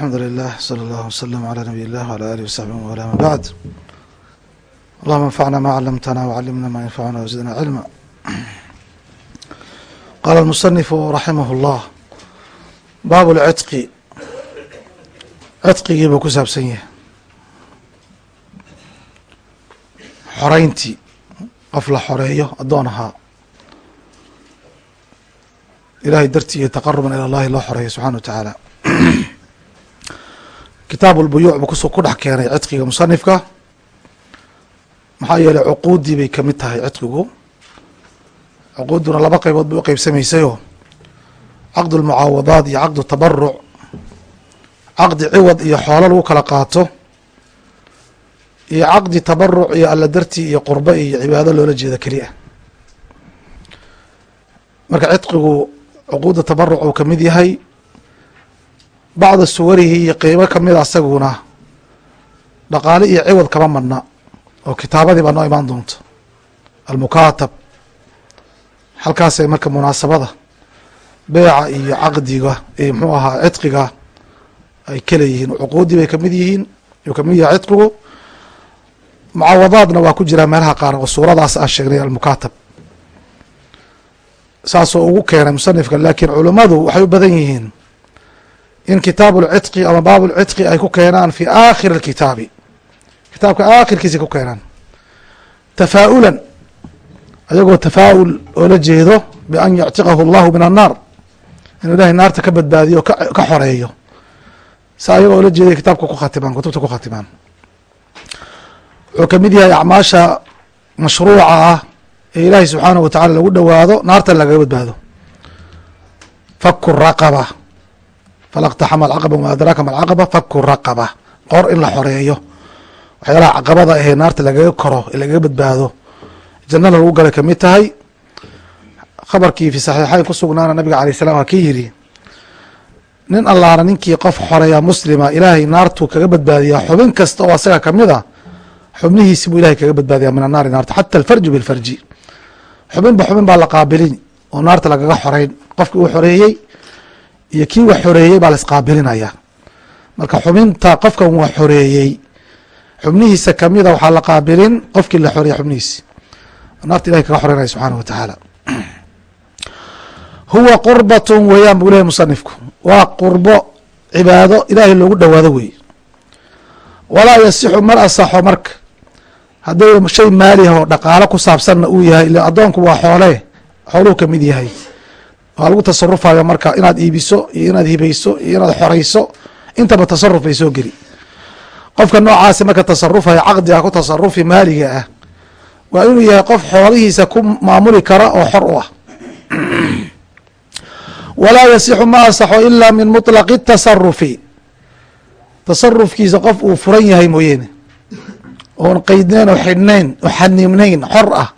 alxamdu lilah slى اllah wslm عlى nabiy اllah wعlى alih وsaxbi man wala ama bacd allahuma anfacna ma calamtana wcalimna ma yanfacuna wzidna cilma qala اlmusanifu raximah اllah baab اlcitqi citqigii buu ku saabsan yahay xoreyntii qof la xoreeyo addoon ahaa ilahay dartii iyo taqaruban ilى اllahi loo xoreeyo subxana wa tacaala kitaab اlbuyuuc buu ku dhex keenay cidqiga musanifka. Maxaa yeeley cuquudii bay ka mid tahay cidqigu. Cuquuduna laba qeybood bay uqeybsamaysayo caqd اlmucaawadaat iyo caqd tabaruc caqdi ciwad iyo xoolo lagu kala qaato. Iyo caqdi tabaruc iyo alla dartii iyo qurbo iyo cibaado loola jeeda keliya. Marka cidqigu cuquudda tabaruc uu ka mid yahay bacda suwarihi iyo qeybo kamida asaguna dhaqaale iyo ciwad kama madna oo kitaabadii baa noo imaan doonta almukaatab halkaasay marka munaasabada beeca iyo caqdiga iyo muxuu ahaa cidqiga ay kaleyihiin cuquudii bay ka mid yihiin yuu ka mid yahay cidqigu. Mucaawadaadna waa ku jiraa meelaha qaar oo suuradaas aan sheegnay almukaatab saasoo ugu keenay musanifka laakiin culummadu waxay u badan yihiin in kitaab اlcitqi ama baab اlcitqi ay ku keenaan fi aakhir اlkitaabi kitaabka aakhirkiisa ku keenaan tafaa-ulan ayagoo tafaa-ul oola jeedo bian yactiqahu اllahu min annaar inuu ilahay naarta ka badbaadiyo ka xoreeyo sa ayagoo oola jeeday kitaabka ku khatimaan kutubta ku khatimaan wuxuu kamid yahay acmaasha mashruuca ah ee ilaahay subxaanaه wa tacala lagu dhowaado naartan lagaga badbaado faku raqaba falaqtaxama alcaqaba wama adraaka ma alcaqaba faku raqaba qor in la xoreeyo waxyaalaha caqabada ahee naarta lagaga koro ee lagaga badbaado jannada lagu galay ka mid tahay khabarkii fi saxiixayn ku sugnaana nabiga alay salam waa kii yidhi nin allaana ninkii qof xoreeya muslima ilaahay naartuu kaga badbaadiyaa xubin kasta oo asaga ka mid xubnihiisi buu ilahay kaga badbaadiyaa min annaari naarta xata alfarju bilfarji xubinba xubin baa la qaabilin oo naarta lagaga xoreyn qofki uu xoreeyey iyo kii wax xoreeyey baa la isqaabilinaya marka xubinta qofkan wax xoreeyey xubnihiisa kamida waxaa la qaabilin qofkii la xoreeyey xubnihiisi naarta ilahay kaga xoreynaya subxaanah wa tacaala. Huwa qurbatun weeyaan buu lehay musanifku waa qurbo cibaado ilaahay loogu dhowaado wey walaa yasixu mar asaxo marka. Hadday shay maaliha oo dhaqaalo ku saabsanna uu yahay ila addoonku waa xoole xooluhu ka mid yahay waa lagu tasarufayo marka inaad iibiso iyo inaad hibayso iyo inaad xoreyso intaba tasaruf bay soo geli. Qofka noocaasi marka tasarufaya caqdiga ku tasarufi maaliga ah waa inuu yahay qof xoolihiisa ku maamuli kara oo xor u ah. Walaa yasixu ma asaxo ilaa min muطlaqi tasarufi tasarufkiisa qof uu furan yahay mooyeene oon qeydneyn oo xidhnayn oo xaniibnayn xor ah.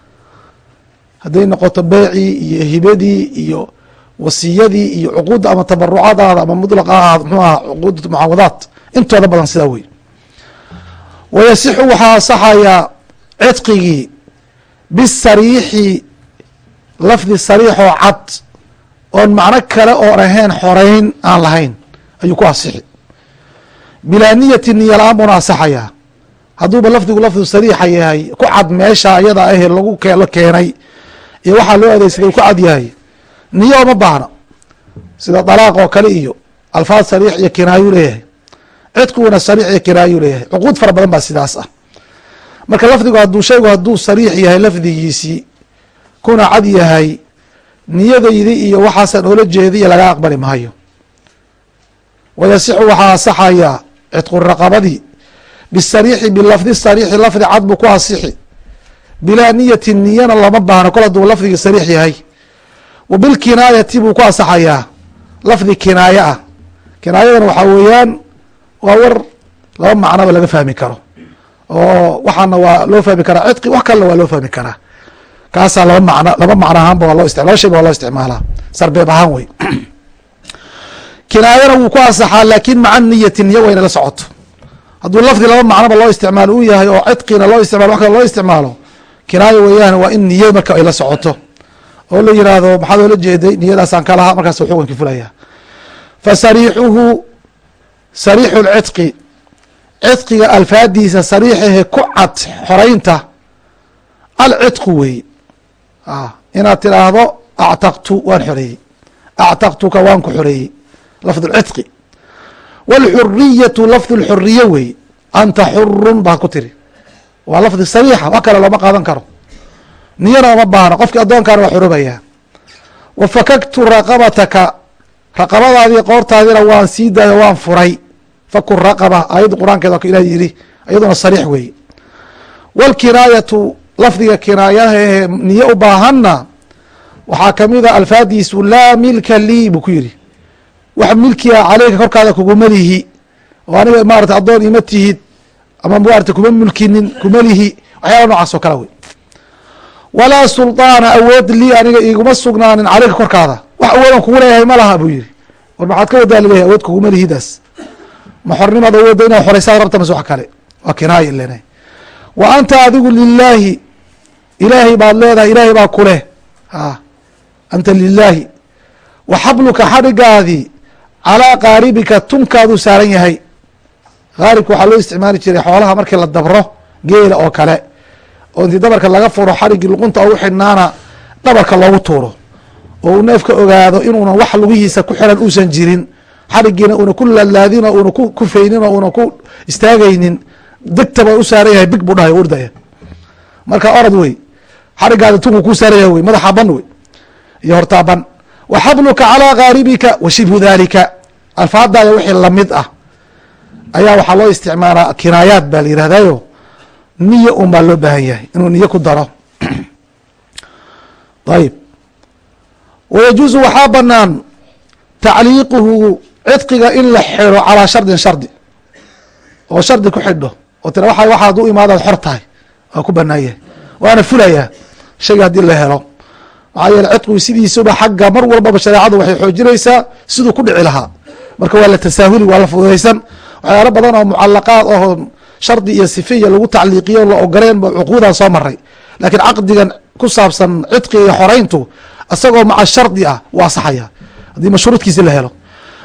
Hadday noqoto beecii iyo hibadii iyo wasiyadii iyo cuquudda ama tabarucaadaada ama mudlaqa ahaad mxuu aha cuquud mucaawadaat intooda badan sidaa wey wayasixu waxaa asaxayaa cidqigii bisariixi lafdi sariixoo cad oon macno kale oon ahayn xoreyn aan lahayn ayuu ku asixi. Bilaa niyati niya la'aan buuna asaxayaa hadduuba lafdigu lafdu sariixa yahay ku cad meesha ayada ahe lagu la keenay iyo waxaa loo adeegsaday ku cad yahay niyo oma baahna. Sida dalaaq oo kale iyo alfaad sariix iyo kinaayu leeyahay. Cidkuguna sariix iyo kinaayu leeyahay. Cuquud fara badan baa sidaas ah. Marka lafdigu hadduu shaygu hadduu sariix yahay lafdigiisii kuna cad yahay niyadaydi iyo waxaasaan oola jeediya laga aqbali maayo. Wayasixu waxaa asaxayaa cidqu raqabadii bisariixi bilafdi sariixi lafdi cad buu ku asixi bilaa niyati niyana lama baahno kol hadduu lafdigii sariix yahay wa bilkinaayati buu ku asaxayaa lafdi kinaaye ah. Kinaayadana waxaa weeyaan waa war laba macnoba laga fahmi karo. Oo waxaana waa loo fahmi karaa cidqi wax kalena waa loo fahmi karaa. Kaasaa laba macno laba macno ahaanba waa loo ist laba shayba waa loo isticmaalaa sarbeeb ahaan wey. Kinaayana wuu ku asaxaa laakin maca niyati niyo wayna la socoto. Hadduu lafdi laba macnoba loo isticmaalo uu yahay oo cidqina loo isticmalo wax kale loo isticmaalo kinaayo weeyaan waa in niyo marka ay la socoto oo la yiraahdo maxaad oola jeeday? Niyadaasaan ka lahaa markaas xukunkii fulaya fa sariixuhu sariixu lcidqi cidqiga alfaadiisa sariixahe ku cad xoraynta alcidqu weeye inaad tidhaahdo actaqtu waan xoreeyey actaqtuka waan ku xoreeyey lafd lcidqi wاlxuriyatu lafd اlxuriye weeye anta xurun baa ku tiri. Waa lafdi sariixa wax kale looma qaadan karo niyana uma baahno qofkii addoonkaana waa xorobayaa wa fakaktu raqabataka raqabadaadii qoortaadina waan sii daayo waan furay. Faku raqaba aayadda qur'aankeeda waa ilah yidhi iyaduna sariix weeye. Wاlkinaayatu lafdiga kinaayadaha ee niye u baahanna waxaa ka mid a alfaadiisu laa milka lii buu ku yidhi. Wax milkiga caleyka korkaada kuguma lihi oo aniga maarata addoon ima tihid ama maarata kuma mulkinin kuma lihi waxyaala noocaas oo kale wey walaa sulطaana awood lii aniga iguma sugnaanin caleyka korkaada. Wax awoodan kugu leeyahay ma buu yihi war maxaad ka wadaa laleyahay awood kuguma lihidaas ma xornimaad awoodda inaad xoreysaad rabta mase wax kale. Waa kinaaya ilena wa anta adigu lilaahi ilaahay baad leedahay ilaahay baa kuleh a anta lilaahi wa xabluka xadhigaadii calaa qaaribika tunkaaduu saaran yahay. Qaaribka waxaa loo isticmaali jiray xoolaha markii la dabro geela oo kale oo intii dabarka laga furo xadhiggii luqunta ugu xidhnaana dhabarka loogu tuuro oo uu neefka ogaado inuuna wax lugihiisa ku xiran uusan jirin xadhiggiina una ku laalaadin oo una ku kufaynin oo una ku istaagaynin degtaba u saaran yahay big buu dhahay urdaya marka orod wey xadhigaada tunku ku saaran yahay wey madaxa ban wey iyo hortaaban wa xabluka calaa qaaribika wa shibhu dalika alfaadaada wixii la mid ah ayaa waxaa loo isticmaalaa kinaayaat baa la yihahdayo niya un baa loo baahan yahay inuu niyo ku daro. Ayib wayajuuzu waxaa banaan tacliiquhu cidqiga in la xidho calaa shardin shardi. Oo shardi ku xidho oo tira waa waxaad u imaadaad xor tahay waa ku banaan yahay. Waana fulayaa shayga haddii la helo. Maxaa yeele cidqigu sidiisuba xagga mar walbaba shareecadu waxay xoojinaysaa siduu ku dhici lahaa. Marka waa la tasaahuli waa la fududaysan. Waxyaalo badan oo mucalaqaad aho shardi iyo sifiya lagu tacliiqiyo la ogoleen ba cuquudan soo maray laakiin caqdigan ku saabsan cidqiga iyo xoreyntu isagoo maca shardi ah waa saxaya. Haddii mashruudkiisi la helo.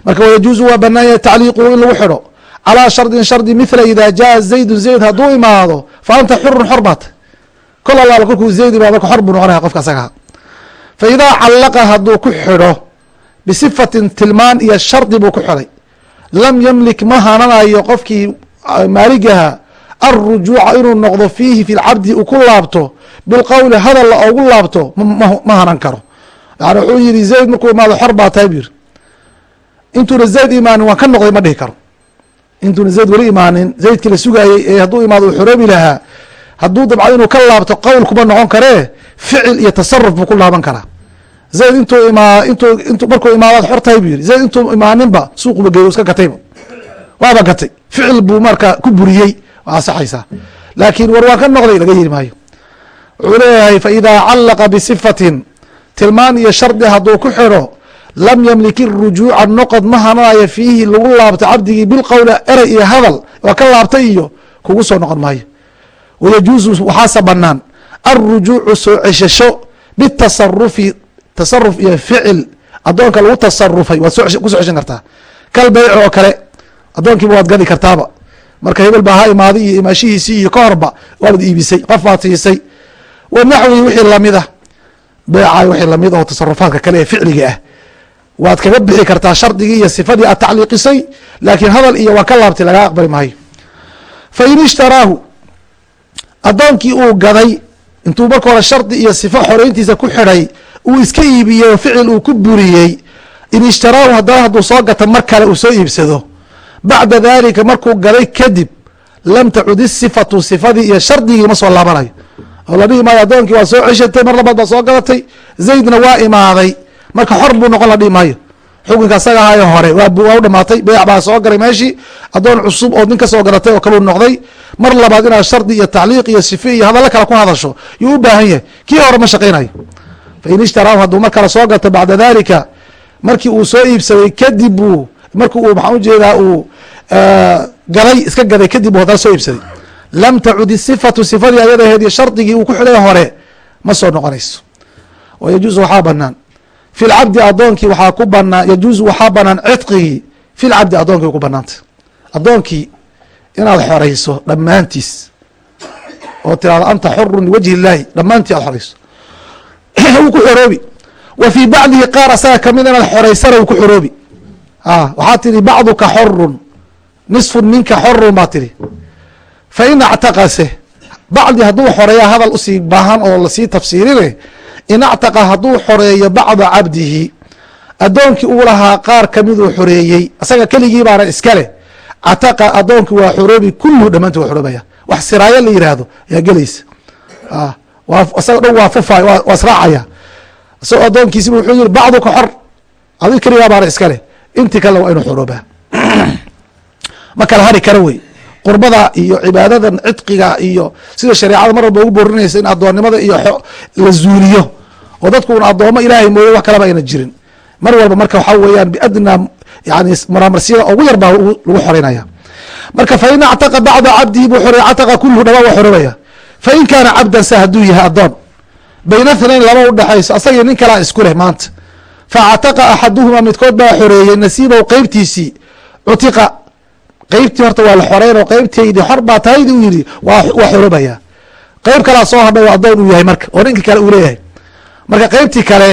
Marka wayajuuzu waa banaanya tacliiquhu in lagu xidho. Calaa shardin shardi mithla ida jaa zaydun zayd hadduu imaado fa anta xurun xor baata kol allaala kolkuu zayd imaado xor buu noqonaya qofka asagaha fa callaqa hadduu ku xidho bisifatin tilmaan iyo shardi buu ku xidhay. Lam yamlik ma hananayo qofkii maaligaha alrujuuca inuu noqdo fiihi fi lcabdi uu ku laabto bilqowli hadalla ogu laabto ma hanan karo. Yani wuxuu yihi zayd markuu imaado xor baa tahay intuuna zayd imaanin waan ka noqday ma dhihi karo. Intuuna zayd weli imaanin zaydkii la sugaayey ee hadduu imaado uu xoroobi lahaa hadduu dabcdo inuu ka laabto qowl kuma noqon karee ficil iyo tasaruf buu ku laaban karaa. Zayd intuu imaa intuu intu markuu imaadaad xor tahay zayd intuu imaaninba suuquba geeyo iska gatayba waaba gatay. ficil buu marka ku buriyey waa asaxaysaa laakiin war waan ka noqday laga yiri maayo. Wuxuu leeyahay fa idaa callaqa bisifatin tilmaan iyo shardi hadduu ku xidho lam yamlik irujuuca noqod ma hananayo fiihi lagu laabto cabdigii bilqowli erey iyo hadal waa ka laabtay iyo kugu soo noqon maayo. Wayajuuzu waxaase banaan alrujuucu soo ceshasho bitasarufi tasaruf iyo ficil addoonka lagu tasarufay waad ku soo ceshan kartaa. Kal beyc oo kale addoonkiiba waad gadi kartaaba. Marka hebel baa ha imaaday iyo imaashihiisii iyo ka horba waad iibisay qof baad siisay. Wa naxwihi wixii lamida beeca wixii la mid oo tasarufaadka kale ee ficliga ah. Waad kaga bixi kartaa shardigii iyo sifadii aad tacliiqisay laakiin hadal iyo waa ka laabtay lagaa aqbali maayo fa in ishtaraahu addoonkii uu gaday intuu marka hore shardi iyo sifo xoreyntiisa ku xidhay uu iska iibiyey oo ficil uu ku buriyey in ishtaraahu haddana hadduu soo gato mar kale uu soo iibsado bacda dalika markuu gaday kadib lam tacud isifatu sifadii iyo shardigii ma soo laabanayo. Oo la maayo addoonkii waa soo ceshatay mar labaad baa soo gadatay zaydna waa imaaday. Marka xor buu noqon la maayo. Xukunka asaga ahayo hore waa u dhamaatay beec baa soo galay meeshii addoon cusub oo nin ka garatay oo kaluu noqday mar labaad inaad shardi iyo tacliiq iyo sife iyo hadallo kale ku hadasho yuu u baahan yahay kii hore ma shaqaynayo. Fa in ishtaraahu hadduu mar kale soo gato bacda dalika markii uu soo iibsaday kadib buu marki uu maxaan u jeedaa uu gaday iska gaday kadib uu soo iibsaday. Lam tacud isifatu sifadii ayada aheed iyo shardigii uu ku xidhay hore ma soo noqonayso. Oo yajuusu waxaa banaan fi lcabdi addoonkii waxaa ku banaan yajuusu waxaa banaan cidqigii fi lcabdi addoonkii ku banaanta addoonkii inaad xorayso dhammaantiis oo tirahdo anta xurun liwajhi illaahi dhammaantii aad xorayso. Wuu ku xoroobi. Wa fii bacdihi qaar asaga ka mid inaad xoraysana wuu ku xoroobi. Waxaa tidhi bacduka xorun nisfun minka xorun baa tidhi. Fa in actaqase bacdi hadduu xoreeya hadal u sii baahan oo la sii tafsiirine in actaqa hadduu xoreeyo bacda cabdihi addoonkii uu lahaa qaar kamiduu xoreeyey asaga keligii baana iskale cataqa addoonkii waa xoroobi kulluhu dhammaanti waa xoroobaya wax siraayo la yiraahdo ayaa gelaysa. Isaga dhan waa fufaay waa israacaya. Isagoo addoonkiisiba wuxuu yiri bacduka xor adi keligaa baana iskale intii kale waa inuu xoroobaa ma kala hari kara wey. Qurbada iyo cibaadadan cidqiga iyo sida shareecada mar walba ugu boorinaysa in addoonnimada iyo la zuuliyo. Oo dadku un addoommo ilaahay mooye wax kalaba ayna jirin. Mar walba marka waxaa weeyaan biadnaa yani maramarsiyada ugu yar baa lagu xoreynaya. Marka fain actaqa bacda cabdihi buu xorey cataqa kulhu dhamaa waa xoroobaya fain kaana cabdan sa hadduu yahay addoon. Bayna thnayn laba udhexayso asagii nin kalaa isku leh maanta. Facataqa axaduhuma midkood baa xoreeyey nasiibahu qeybtiisii cutiqa qeybtii horta waa la xoreyn oo qeybtaydi xor baa tahaydi u yidhi waa xoroobaya qeyb kalaa soo hadhay oo addoon uu yahay marka oo ninka kale uu leeyahay. Marka qeybtii kale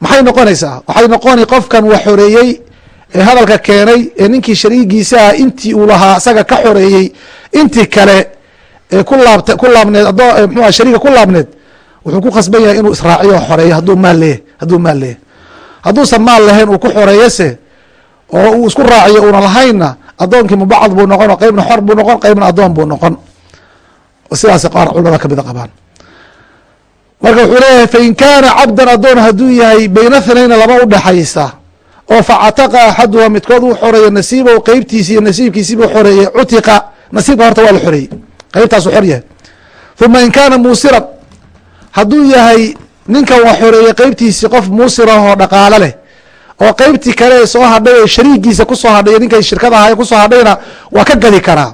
maxay noqonaysaa? Waxay noqoni qofkan wax xoreeyey ee hadalka keenay ee ninkii shariigiisa ah intii uu lahaa isaga ka xoreeyey intii kale ee ku laabta ku laabneed mxua shariiga ku laabneed wuxuu ku khasban yahay inuu israaciyo xoreeyo hadduu maal leeyahy hadduu maal leeyahy hadduusan maal lahayn uu ku xoreeyose oo uu isku raaciyo una lahaynna addoonkii mubacad buu noqon qeybna xor buu noqon qeybna addoon buu noqon. Sidaas qaar culamada kamida qabaan. Marka wuxuu leeyahay fain kaana cabdan addoon hadduu yahay bayna thnayna laba udhexaysa oo facataqa axaduha midkood uu xoreeyo nasiibahu qeybtiisi iyo nasiibkiisiibuu xoreeyey cutiqa nasiibka horta waa la xoreeyey. Qeybtaasu xor yahay uma in kaana muusiran hadduu yahay ninkan waa xoreeyey qeybtiisi qof muusirah oo dhaqaalo leh oo qeybtii kale soo hadhay ee shariigiisa ku soo hadhay ninkay shirkada ahay ku soo hadhayna waa ka gadi karaa.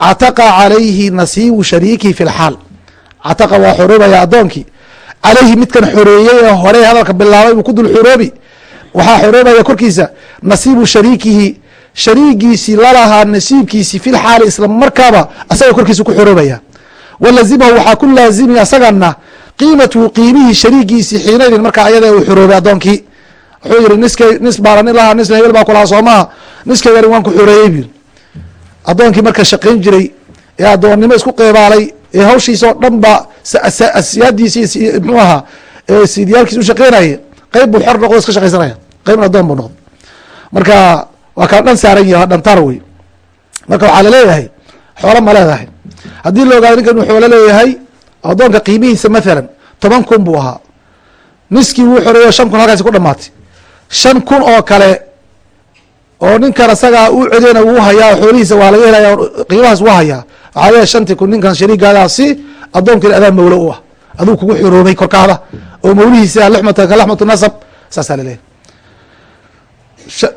Cataqa calayhi nasiibu shariikihi fi lxaal cataqa waa xoroobaya addoonkii calayhi midkan xoreeyey ee hore hadalka bilaabay buu ku dul xoroobi waxaa xoroobaya korkiisa nasiibu shariikihi. Shariigiisii lalahaa nasiibkiisi fi lxaali isla markaaba asaga korkiisa ku xoroobaya walazimahu waxaa ku laazimi asagana qiimatuhu qiimihii shariigiisii xiinaydin markaa ayada uu xoroobay addoonkii wuxuu yihi niskay nis baaran ilahaa nis hebel baa kulahaa soomaha niskaygan waan ku xoreeyey bu addoonkii marka shaqayn jiray ee addoonnimo isku qeybaalay ee hawshiisa oo dhan ba asiyaadiisi mxuu ahaa sidiyaalkiis u shaqeynayay qeyb buu xor noqdo iska shaqaysanaya. Qeybna addoon buu noqdo. Marka waa kala dhan saaran yahi dhantaar wey. Marka waxaa la leeyahay xoolo ma leedahay. Haddii la ogaado ninkan inuu xoolo leeyahay addoonka qiimihiisa mathalan toban kun buu ahaa. Niskii wuu xoreeyo shan kun halkaasi ku dhamaatay shan kun oo kale oo ninkan asagaa u cedeyna wuu hayaa xoolihiisa waa laga helaya qiimahaas waa hayaa. Waxaa shantii kun ninkan shariigaadaa si addoonkina adaa mawlo u ah. Aduu kugu xoroobay korkaada oo mawlihiisa lxmata ka laxmatu nasab saasaa laleeyahy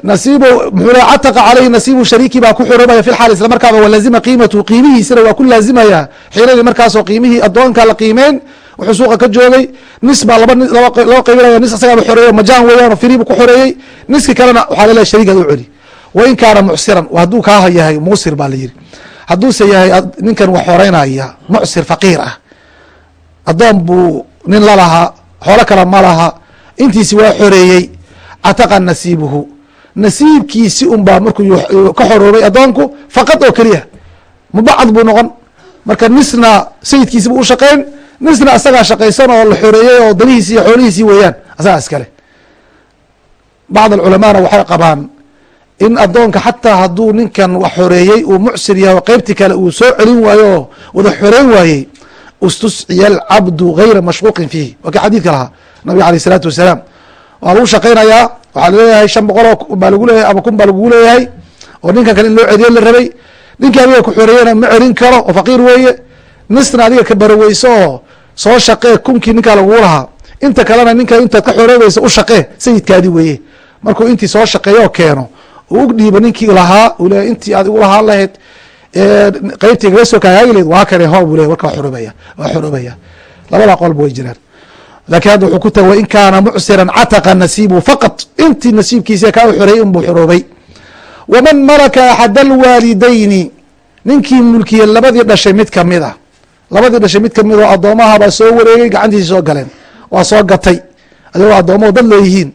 nasiib mxuu le cataqa caleyhi nasiibu shariiki baa ku xoroobaya fi lxaal isla markaaba walazima qiimatu qiimihiisana waa ku laazimaya xiinadii markaasoo qiimihii addoonka la qiimeyn wuxuu suuqa ka joogay. Nis baa laba laba qaybinaya nis asagaaba xoreeyo majaan weeyaan oo firibu ku xoreeyey niski kalena waxaa laleeyahy shariigaad u celi. Wain kaana mucsiran hadduu kaa yahay muusir baa la yidhi. Hadduuse yahay ninkan wax xoreynaya mucsir faqiir ah. Addoon buu nin lalahaa xoolo kale ma laha. Intiisi waa xoreeyey cataqa nasiibuhu. Nasiibkiisi un baa markuu ka xoroobay addoonku faqad oo keliya. Mubacad buu noqon. Marka nisna sayidkiisi buu u nisna asagaa shaqaysan oo la xoreeyey oo danihiisi iyo xoolihiisii weeyaan asagaa iskale bacd alculamaana waxay qabaan in addoonka xataa hadduu ninkan wax xoreeyey uu mucsir yahay oo qeybtii kale uu soo celin waayo oo wada xoreyn waayey istusciya alcabdu gayra mashquuqin fiihi. Waa kii xadiidka lahaa nabiga aleyh isalaatu wasalaam. Waa lagu shaqaynayaa waxaa la leeyahay shan boqol oo baa lagu leeyahay ama kun baa lagugu leeyahay oo ninkan kale in loo celiyo la rabay. Ninkii adiga ku xoreeyena ma celin karo oo faqiir weeye. Nisna adiga ka baraweyso oo soo shaqee kunkii ninkaa lagugu lahaa inta kalena ninka intaad ka xoroobaysa u shaqee sayidkaadi weeye. Markuu intii soo shaqeeyo keeno uu u dhiibo ninkii lahaa leeyahy intii aad igu lahaan lahayd qeybtii gaga soo kaagaagi lahayd waa kane ho buu leeyahy warka xoroobaya waa xoroobaya labada qolba way jiraan laakiin hadda wuxuu ku taga wain kaana mucsiran cataqa nasiibu faqad intii nasiibkiisa kaa xoreeyey inbuu xoroobay waman malaka axad alwaalidayni. Ninkii mulkiye labadii dhashay mid ka mid a labadii dhashay mid ka mid oo addoomahabaa soo wareegay gacantiisi soo galeen. Waa soo gatay. Adigoo addoomaho dad leeyihiin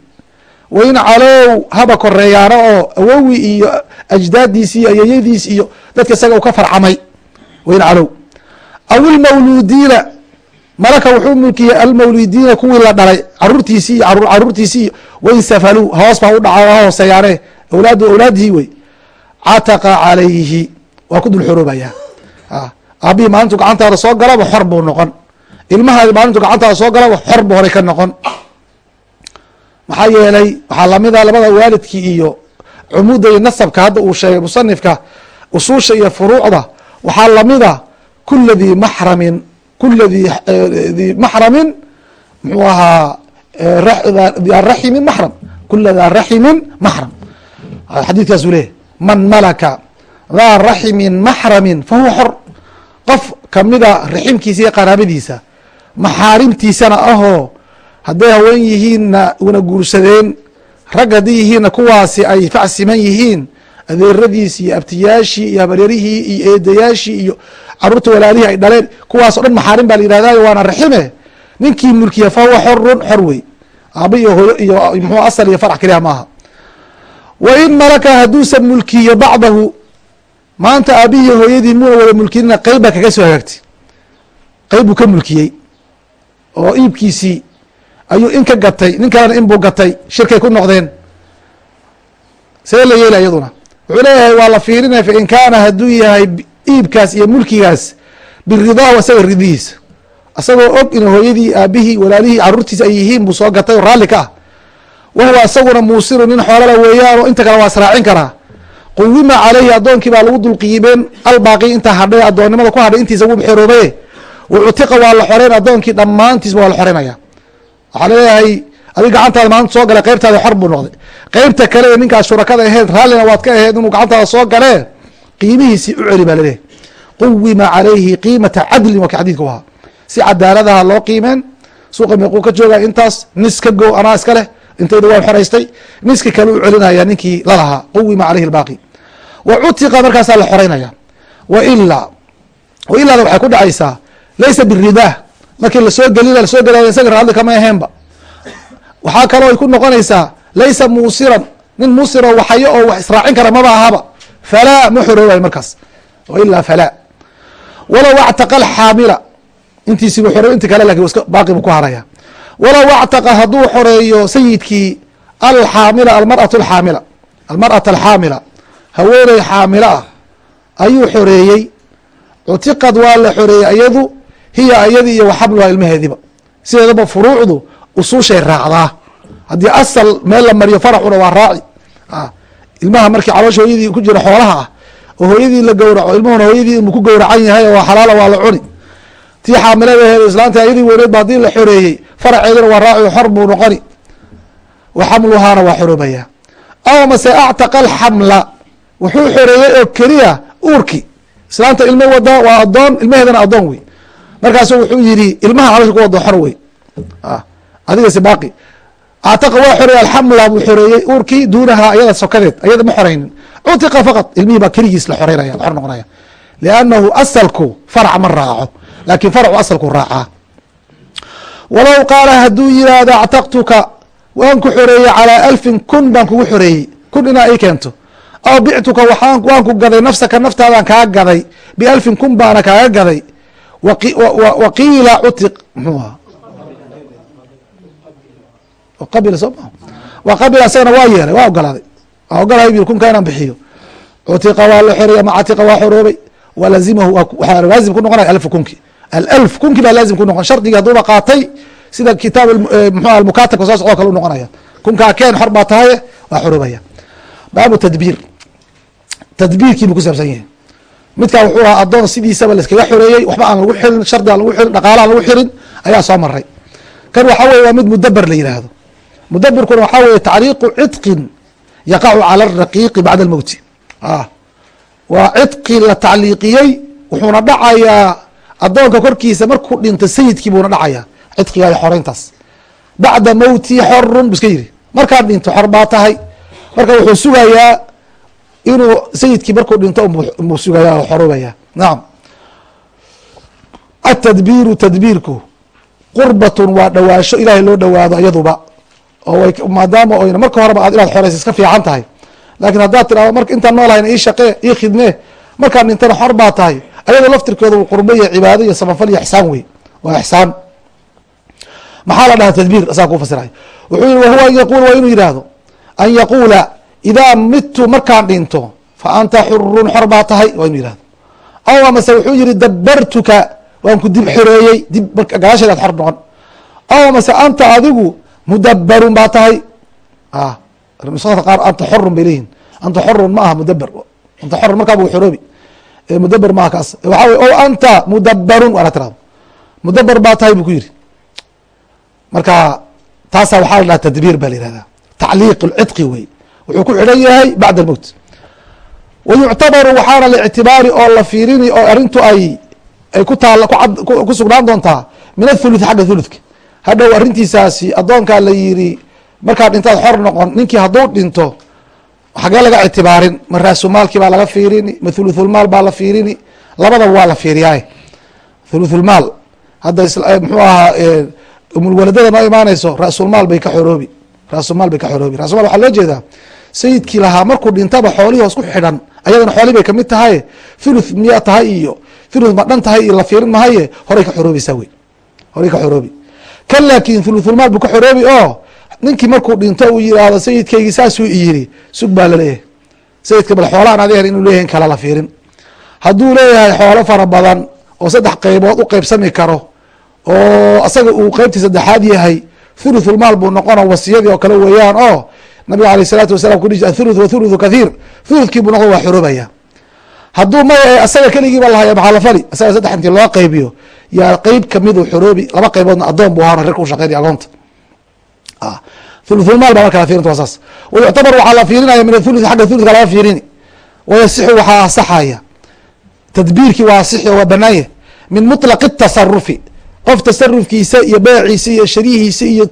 wain calow haba koreeyaano oo awowi iyo ajdaadiisi iyo ayayadiis iyo dadka isaga u ka farcamay. Wain calow. Aw ilmawluudiina malaka wuxuu mulkiyey almawludiina kuwii la dhalay. Caruurtiisii iyo caruurtiisii. Iyo wain safaluu. Hoos baa udhaca ha hooseeyaane awlaadu awlaadihii wey cataqa calayhi. Waa ku dul xoroobaya aabihii maalintu gacantaada soo galaba xor buu noqon. Ilmahaadi maalintu gacantaada soo galaba xor buu horay ka noqon. Maxaa yeelay waxaa lamida labada waalidkii iyo cumuudda iyo nasabka hadda uu sheegay musanifka usuusha iyo furuucda waxaa lamida kula dii maxramin kula di maxramin muxuu ahaa raximin maxram kula raximin maxram. Xadiidkaasuu leeyahy man malaka daa raximin maxramin fahuwa xor qof kamida raximkiisa iyo qaraabadiisa maxaarimtiisana ahoo hadday haween yihiinna una guursadeen rag haddii yihiinna kuwaasi ay facsiman yihiin adeeradiisi iyo abtiyaashii iyo habaryarihii iyo eedayaashii iyo carruurta walaalihii ay dhaleen kuwaas o dhan maxaarim baa la yihahdayo waana raxime. Ninkii mulkiya fahuwa xorun xor wey. Aaba iyo hooyo iyo muxuu asal iyo farax keliya maaha. Wa in malaka hadduusan mulkiyo bacdahu maanta aabihii hooyadii muna wada mulkinina qeyb baa kaga soo hagaagtay qeyb buu ka mulkiyey oo iibkiisii ayuu in ka gatay nin kalena in gatay shirkay ku noqdeen. See la yeela iyaduna. Wuxuu leeyahay waa la fiirinaya fain kaana hadduu yahay iibkaas iyo mulkigaas biridahu isaga ridihiisa isagoo og in hooyadii aabihii walaalihii caruurtiisa ay yihiin buu soo gatay oo raalli ka ah. Wahuwa isaguna muusiru nin xoolala weeyaan oo inta kale waa israacin karaa quwima caleyhi addoonkii baa lagu dulqiibeen albaaqi intaa hadhay addoonnimada ku hadhay intiisa wuu xeroobaye wacutiqa waa la xoreyn addoonkii dhammaantiisba waa la xoreynaya waxaa la leeyahay adig gacantaada maalinta soo galay qeybtaada xor buu noqday. Qeybta kale ee ninkaas shurakada aheyd raallina waad ka aheyd inuu gacantaada soo galee qiimihiisii u celi baa laleeyahy quwima calayhi qiimata cadlin waa ki xadidka u ahaa. Si cadaaladaha loo qiimeen suuqa meequu ka jooga intaas nis ka go anaa iska leh intayda waan xoraystay niski kale u celinaya ninkii lalahaa quwima caleyhi lbaaqi wa cutiqa markaasaa la xoreynaya. Wa ilaa wa ilaada waxay ku dhacaysaa laysa biridaah markii la soo gelina la soo gelaya isaga raalli kama aheenba. Waxaa kaloo ay ku noqonaysaa laysa muusiran. Nin muusiro waxayo oo wax israacin kara maba ahaba. Falaa ma xoroobayo markaas. Wa ilaa falaa. Walow actaqa alxaamila. Intiisibu xorey inti kale laakiin baaqi buu ku haraya walow actaqa hadduu xoreeyo sayidkii alxaamila almar'atu alxaamila almar'ata alxaamila haweeney xaamilo ah ayuu xoreeyey. Cutiqad waa la xoreeyey iyadu hiya iyadii iyo waxabluha ilmaheediba. Sideedaba furuucdu usuushay raacdaa. Haddii asal meel la mariyo faraxuna waa raaci. Ilmaha markii caloosha hooyadii ku jira xoolaha ah oo hooyadii la gowraco ilmuhuna hooyadii inuu ku gowracan yahay oo xalaala waa la cuni tii xaamilada aheed islaanta ayadii weyneed ba haddii la xoreeyey faraceeduna waa raaci xor buu noqoni. Wa waa xoroobaya aw mase actaqa alxamla wuxuu xoreeyey oo keliya uurki. Islaanta ilmo wada waa adoon ilmaheedana adoon wey markaasu wuxuu yihi ilmaha caloosha ku wado xor wey adigase baaqi. Actaqa waa xoreeyey alxamla buu xoreeyey uurkii duunaha ayada sokadeed ayada ma xoreynin cutiqa faqad ilmihii baa keligiis la xoreynaya xor noqonaya. Liannahu asalku farac ma raaco laakin farcu asalku raacaa walow qaala hadduu yihahdo actaqtuka waan ku xoreeyey calaa alfin kun baan kugu xoreeyey. Kun inaa ii keento. Aw bictuka waan ku gaday nafsaka naftaadaan kaa gaday. Bialfin kun baana kaaga gaday. Waqiila cutiq mxuu aha qabila soo ma. Wa qabila isagana waa yeelay waa ogolaaday waa ogolahay bu kunka inaan bixiyo. Cutiqa waa la xoreeya ma catiqa waa xoroobay. Walazimahu waxaa laazim ku noqonaya alf kunki alalf kunki baa laazim ku noqon shardigii hadduuba qaatay sida kitaab mxuah almukatabka soo socdo kale u noqonaya kunkaa keen xor baa tahay waa xoroobaya baabu tadbiir tadbiirkii buu ku saabsan yahay midkaa wuxuu ahaa adoon sidiisaba laiskaga xoreeyey waxba aan lagu xirin shardi aan lagu xirin dhaqaala aan lagu xirin ayaa soo maray kan waxaa weye waa mid mudaber la yihahdo mudabirkuna waxaa weye tacriiqu cidqin yaqacu cala araqiiqi bacda almowti waa cidqi la tacliiqiyey wuxuuna dhacayaa adoonka korkiisa markuu dhinto sayidkii buuna dhacayaa cidqiga iyo xoreyntaas bacda mowti xorun bu iska yiri markaad dhinto xor baa tahay. Marka wuxuu sugayaa inuu sayidkii markuu dhinto muu sugaya oo xorobaya nacam atadbiiru tadbiirku qurbatun waa dhawaasho ilaahay loo dhawaado iyaduba oo maadaama oyna marka horeba aad inaad xoreysa iska fiican tahay. Lakin haddaad tidhahdo marka intaan noolahayna ii shaqee ii khidmee markaan dhintana xor baa tahay ayadoo laftirkeedu qurbo iyo cibaado iyo samafal iyo ixsaan wey waa ixsaan. Maxaa la dhahaa tadbiir? Asaa ku fasiray wuxuu yihi wahuwa an yaquul waa inuu yidhaahdo. An yaquula idaa midtu markaan dhinto fa anta xurun xor baa tahay waa inuu yihahdo aw amase wuxuu yihi dabartuka waan ku dib xoreeyey dib ad xor noqon. Aw amase anta adigu mudabarun baa tahay. Nuskada qaar anta xorun bay leeyihiin anta xorun ma aha mudaber anta xorun markaa bu xoroobi mudaber maaha kaas waxaa wey o anta mudabarun waana tirado mudaber baa tahay buu ku yiri marka taasaa waxaa la dhaha tadbiir baa la yihahdaa tacliiq lcidqi wey. Wuxuu ku xidhan yahay bacd almowt wa yuctabaru waxaana la oo la fiirini oo arrintu ay ay ku taal ku sugnaan doontaa min athuluth xagga thuluthka. Hadhow arrintiisaasi addoonkaa la yiri markaad dhintaad xor noqon ninkii hadduu dhinto xagee laga ictibaarin ma raasumaalkii baa laga fiirini ma thuluthulmaal baa la fiirini labadaba waa la fiiriyaay thuluthulmaal hadda muxuu ahaa umulwaladada noo imaanayso ra-sulmaal bay ka xoroobi ra-sulmaal bay ka xoroobi. Rasumal waxaa loo jeedaa sayidkii lahaa markuu dhintaba xoolihii hoos ku xidhan ayadana xoolihii bay ka mid tahay thuluth miyaa tahay iyo thuluth ma dhan tahay iyo la fiirin mahaye horay ka xoroobaysaa wey horay ka xoroobi. Kan laakiin thuluthulmaal buu ka xoroobi oo ninkii markuu dhinto uu yihahdo sayidkaygii saasuu iyiri sug baa la leeyahay sayidka bal xoolaan adeer inuu leeyahay in kale la fiirin. Hadduu leeyahay xoolo fara badan oo saddex qeybood u qeybsami karo oo asaga uu qeybtii saddexaad yahay thuluthulmaal buu noqono wasiyadii oo kale weeyaan oo nabiga aleyh isalaatu wasalam ku dhihi athuluth wa thuluthu kathiir. Thuluthkii buu noqdo waa xoroobaya hadduu maya asaga keligiiba lahaya maxaa la fali? Asaga saddex intii loo qeybiyo yaa qeyb ka mid u xoroobi laba qeyboodna addoon buu ahaana reerka u agoonta thuluthulmaal baa marka waa saas. Wayuctabar waxaa la fiirinaya min athuluth xagga thuluthka laga fiirini. Wayasixu waxaa asaxaya tadbiirkii waa asixi oo waa banaanya min mutlaqi tasarufi qof tasarufkiisa iyo beeciisa iyo sharihiisa iyo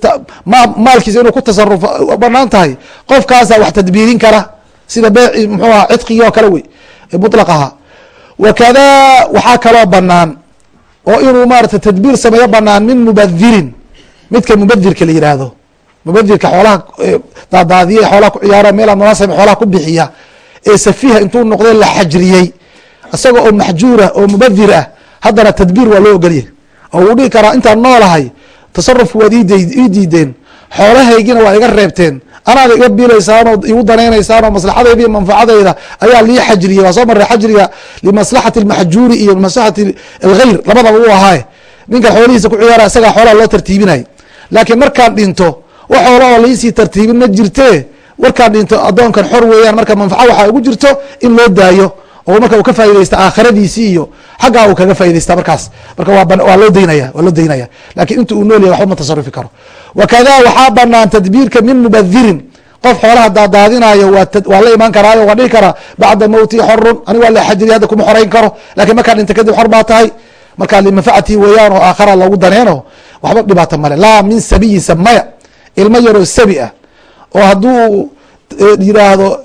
maalkiisa inuu ku tasarufo bannaan tahay qofkaasaa wax tadbiirin kara. Sida beeci muxuu aha cidqigii oo kale wey mutlaq ahaa. Wakada waxaa kaloo banaan oo inuu maarata tadbiir sameeyo banaan min mubadirin midka mubadirka la yihahdo mubadirka xoolaha daadaadiya xoolaha ku ciyaara meela munaasab xoolaha ku bixiya ee safiha intuu noqday la xajriyey. Isaga oo maxjuura oo mubadir ah haddana tadbiir waa loo ogolyahy oo uu dhihi karaa intaan noolahay tasarufku waad ii diideen xoolahaygina waa iga reebteen. Anaada iga biilaysaan igu danaynaysaan maslaxadayda iyo manfacadayda ayaa lii xajriyey. Waa soo maray xajriga limaslaxati almaxjuuri iyo maslaxati alghayr labadaba u ahaaye ninkan xoolihiisa ku ciyaara isagaa xoolaha loo tartiibinay laakiin markaan dhinto wax xoola oo laisii tartiibin ma jirte. Warkaan dhinto addoonkan xor weeyaan marka manfaco waxaa ugu jirto in loo daayo oo marka uu ka faa'idaysta aakhiradiisii iyo xaggaa uu kaga faa'idaysta markaas. Marka waa loo daynaya waa loo daynaya. Lakin inta uu nool yahay waxba ma tasarufi karo. Wakada waxaa banaan tadbiirka min mubadirin qof xoolaha daadaadinayo waa la imaan karaayo waa dhihi karaa bacda mowti xorun anig waa la xajiriy hadda kuma xoreyn karo. Lakin markaa dhinta kadib xor baa tahay. Markaa limanfacatii weeyaan oo aakhara loogu daneeno waxba dhibaata male laa min sabiyin samaya ilmo yaroo sabi ah oo hadduu yiraahdo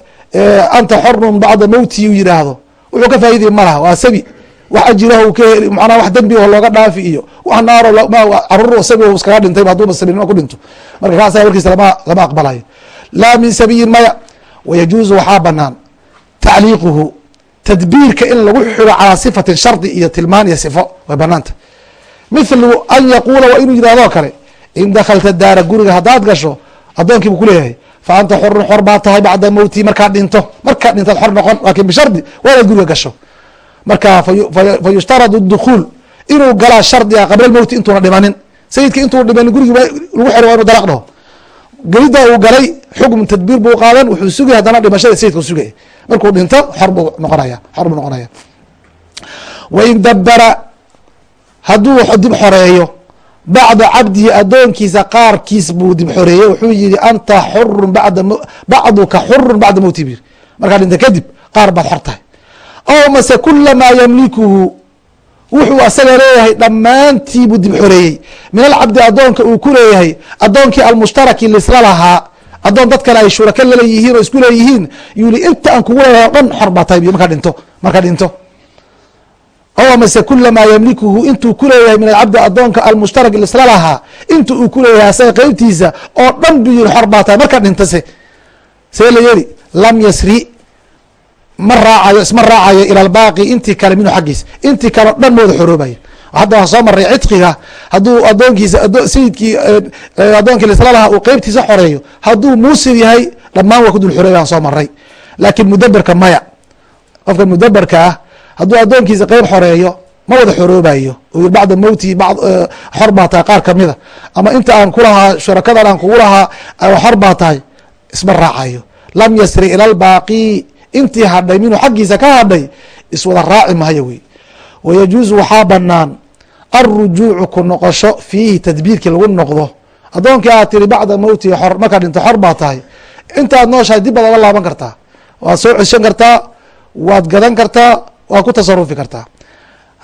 anta xorun bacda mowti u yiraahdo wuxuu ka faa'iday malaha waa sabi. Wax ajiraha u ka heli manaa wax dembi oo looga dhaafi iyo wax naaro carruur sabi iskaga dhintayba haduuba sabinimo ku dhinto. Marka kaasa warkiisa lama lama aqbalayo laa min sabiyin maya wayajuuzu waxaa banaan tacliiquhu tadbiirka in lagu xiro calaa sifatin shardi iyo tilmaan iyo sifo way banaanta mithlu an yaquula waa inuu yidhahdo kale in dakalta daara guriga haddaad gasho addoonkii buu kuleeyahay fa anta xorun xor baa tahay bacda mowtii markaad dhinto markaad dhintaad xor noqon laakiin bishardi waa inaad guriga gasho marka fa dukuul inuu galaa shardiga qabla mowti intuuna dhimanin sayidka intuu dhimanin gurigi lagu xero waa inu dalaq gelida uu galay xukm tadbiir buu qaadan wuxuu sugay haddana dhimashada sayidka sugay markuu dhinto xor buu noqonaya xor buu noqonaya wain dabara hadduu dib xoreeyo bacda cabdihi adoonkiisa qaarkiis buu dib xoreeyey. Wuxuu yihi anta xurun bacduka xurun bacda mowti bir. Markaa dhinta kadib qaar baad xor tahay. O mase kulamaa yamlikuhu. Wuxuu asaga leeyahay dhammaantii buu dib xoreeyey. Min alcabdi adoonka uu ku leeyahay adoonkii almushtaraki lisla lahaa addoon dad kale ay shuraka laleeyihiin oo isku leeyihiin yuli inta aan kugu leeyahay o dhan xor baa tahay. Markaa dhinto marka dhinto o mase kulamaa ymlikuhu intuu kuleeyahay min alcabdi adoonka almushtarak isla lahaa inta uu kuleeyahay asaga qeybtiisa oo dhan buu yiri xor baa tahay marka dhintase see la yeri lam yasri ma raacayo isma raacayo ila albaaqi intii kale minhu xaggiisa intii kale o dhan mooda xoroobaya hadda waan soo maray cidqiga hadduu adoonkiisa sayidkii addoonkii isla lahaa uu qeybtiisa xoreeyo hadduu muusir yahay dhammaan waa ku dul xoreeya aan soo maray laakiin mudaberka maya qofka mudaberka ah hadduu addoonkiisa qeyb xoreeyo ma wada xoroobayo y bacda mowti xor baa tahay qaar kamida ama inta aan kulahaa shurakadan aan kugu lahaa xor baa tahay isma raacayo. Lam yasri ila lbaaqi intii hadhay minuu xaggiisa ka hadhay iswada raaci mahayo wey. Wayajuuzu waxaa banaan alrujuucu ku noqosho fiihi tadbiirkii lagu noqdo. Addoonkii aad tiri bacda mowti xor markaa dhinto xor baa tahay. Intaad nooshahay dib baad oga laaban kartaa. Waad soo ceshan kartaa waad gadan kartaa waa ku tasarufi kartaa.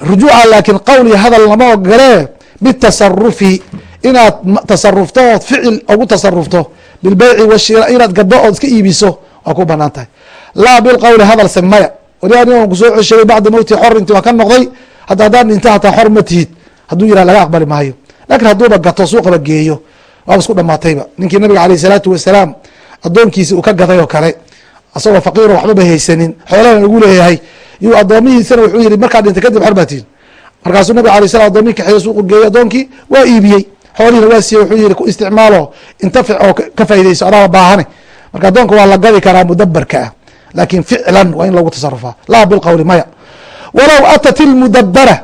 Rujuuca laakiin qowl iyo hadal lama ogolee bitasarufi inaad tasarufto ood ficil ugu tasarufto bilbeyci washira inaad gado ood iska iibiso waa ku bannaan tahay. Laa bilqowli hadalse maya. Wali aniga ku soo cesheeyey bacda mowti xorinti waa ka noqday. Hadda haddaan dhinta hataa xor ma tihid. Hadduu yirah laga aqbali maayo. Lakin hadduuba gato suuqaba geeyo. Waaba isku dhamaatayba ninkii nabiga aleyh isalaatu wasalaam addoonkiisi uu ka gaday oo kale. Asagoo faqiiro waxbaba haysanin. Xoolana lagu leeyahay yu adoomihiisana wuxuu yihi markaa dhintay kadib xor baa tihin. Markaasuu nabig alay slam adoomihii kaxeeye suuqu geeyey addoonkii waa iibiyey. Xoolihina waa siiyey wuxuu yihi ku isticmaalo intafic oo ka faa'idayso adaaba baahane. Marka addoonka waa la gadi karaa mudabarka ah laakin ficlan waa in lagu tasarufaa laa bilqowli maya. Walow atat ilmudabara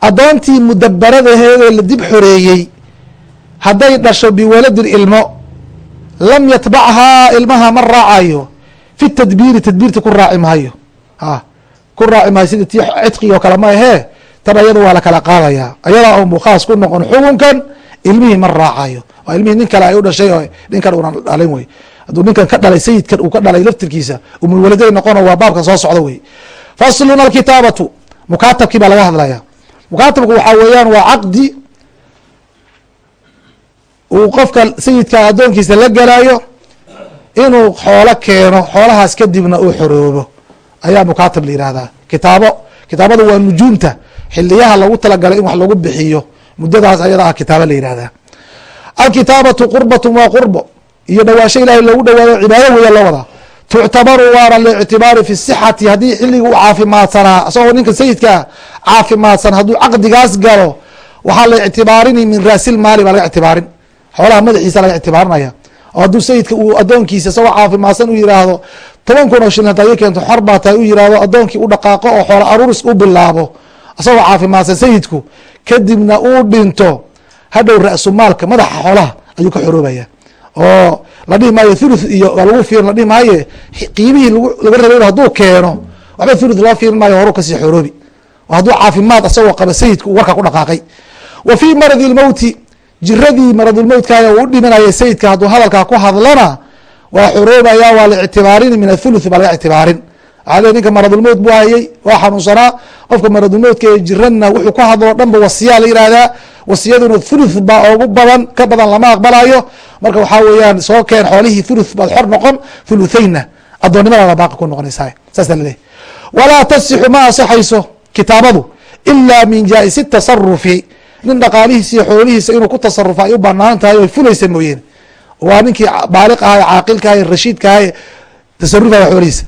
addoontii mudabaradaheedee la dib xoreeyey hadday dhasho biwaladin ilmo lam yatbachaa ilmaha ma raacayo fi tadbiiri tadbiirta ku raaci maayo ku raaci maayo sida ti cidqigi oo kale ma ahee tan ayada waa lakala qaadaya. Ayadaa unbu khaas ku noqon xukunkan ilmihii ma raacayo. Waa ilmihii nin kale ay u dhashay oo ninkan una dhalin wey. Hadduu ninkan ka dhalay sayidkan uu ka dhalay laftirkiisa umulwaladay noqono waa baabkan soo socda wey. Faslun alkitaabatu mukaatabkii baa laga hadlaya mukaatabku waxaa weeyaan waa caqdi uu qofka sayidka addoonkiisa la gelaayo inuu xoolo keeno xoolahaas kadibna uu xoroobo ayaa mukaatab la yihahdaa kitaabo kitaabadu waa nujuumta. Xiliyaha lagu talagalay in wax lagu bixiyo muddadaas ayada ah kitaabo la yihahdaa alkitaabatu qurbatu waa qurbo. Iyo dhawaasho ilahay loogu dhawaado cibaado weya loo wadaa tuctabaru waana lictibaari fi sixati haddii xilliga u caafimaadsanaa. Isagoo ninka sayidkaa caafimaadsan hadduu caqdigaas galo waxaa la ictibaarini min raasil maali baa laga ictibaarin. Xoolaha madaxiisa laga ictibaarinaya hadduu sayidka uu adoonkiisa isagoo caafimaadsan u yiraahdo toban kun oo shilin hada i keento xor baa tahay u yiraahdo adoonkii u dhaqaaqo oo xoola aruuris u bilaabo isagoo caafimaadsan sayidku kadibna uu dhinto hadhow ra-sumaalka madaxa xoolaha ayuu ka xoroobaya oo la dhihi maayo thuluth iyo waa lagu fiirin la dhihi maaye qiimihii laga rabay hadduu keeno waxba thuluth loo fiirin maayo horu ka sii xoroobi oo hadduu caafimaad isagoo qaba sayidku uu warka ku dhaqaaqay. Wa fii maradi lmowti jiradii maradulmowtkaaya uu u dhimanaya sayidka hadduu hadalkaa ku hadlana waa xoroobaya waa la ictibaarini min athuluth baa laga ictibaarin. Waxaa le ninka maradulmowt buu hayay waa xanuunsanaa. Qofka maradulmowtka ee jiradna wuxuu ku hadloo dhan ba wasiyaa la yihahdaa wasiyaduna thuluth baa ugu badan ka badan lama aqbalayo marka waxaa weeyaan soo keen xoolihii thuluth baad xor noqon thuluthaynna. Addoonnimadaada baaqi ku noqonaysaa. Saasa laleeyahy walaa tasixu ma asaxayso kitaabadu ilaa min jaa-isi tasarufi nin dhaqaalihiisa iyo xoolihiisa inuu ku tasarufa ay u bannaan tahay o fulaysa mooyeene waa ninkii baaliq aha rashiidka aha rashiidkaha tasarufaya xoolihiisa.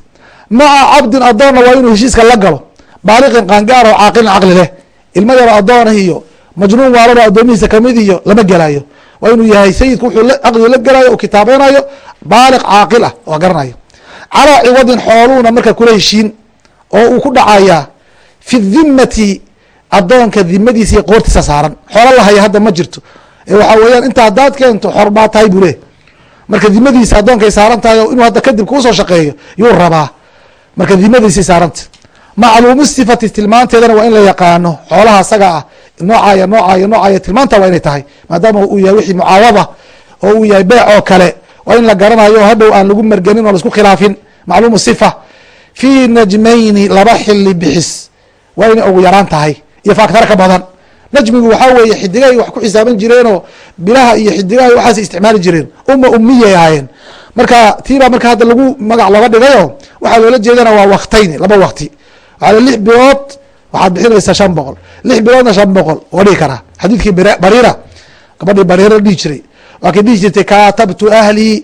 Maca cabdin adoonna waa inuu heshiiska la galo. Baaliqin qaangaar oo caaqilin caqli leh. Ilmo yaro adoonah iyo majnuun waalano addoomihiisa ka mid iyo lama gelayo waa inuu yahay sayidku wuxuu caqdiga la gelayo u kitaabeynayo baaliq caaqil ah oo garanayo. Calaa ciwadin xooluhuna marka kula heshiin oo uu ku dhacayaa fi dhimati adoonka dimadiisa iyo qoortiisa saaran. Xoolo lahaya hadda ma jirto. Ee waxaa weeyaan inta haddaad keento xor baa tahay buu leh marka dimadiisa addoonkay saaran tahay oo inuu hadda kadib kuusoo shaqeeyo yuu rabaa. Marka dimadiisay saaranta macluumu sifati tilmaanteedana waa in la yaqaano xoolaha asaga ah. Noocaya noocaya noocaya tilmaanta waa inay tahay. Maadaama uu yahay wixii mucaawada oo uu yahay beec oo kale waa in la garanayo o hadhow aan lagu mergenin oo la isku khilaafin. Macluumu sifa fii najmayni laba xili bixis. Waa inay ugu yaraan tahay iyo faagtaro ka badan. Najmigu waxaa weeye xidigahay wax ku xisaaban jireenoo bilaha iyo xidigaha waxaas isticmaali jireen. Uma umiyay ahaayeen marka tiibaa marka hadda lagu magac looga dhigayo waxaa loola jeedana waa waktayni laba wakti waxaa lix bilood waxaad bixinaysaa shan boqol. Lix biloodna shan boqol waa dhigi karaa. Xadiidkii bariira gabadhii bariira dhihi jiray. Waa dhihi jirtay kaatabtu ahlii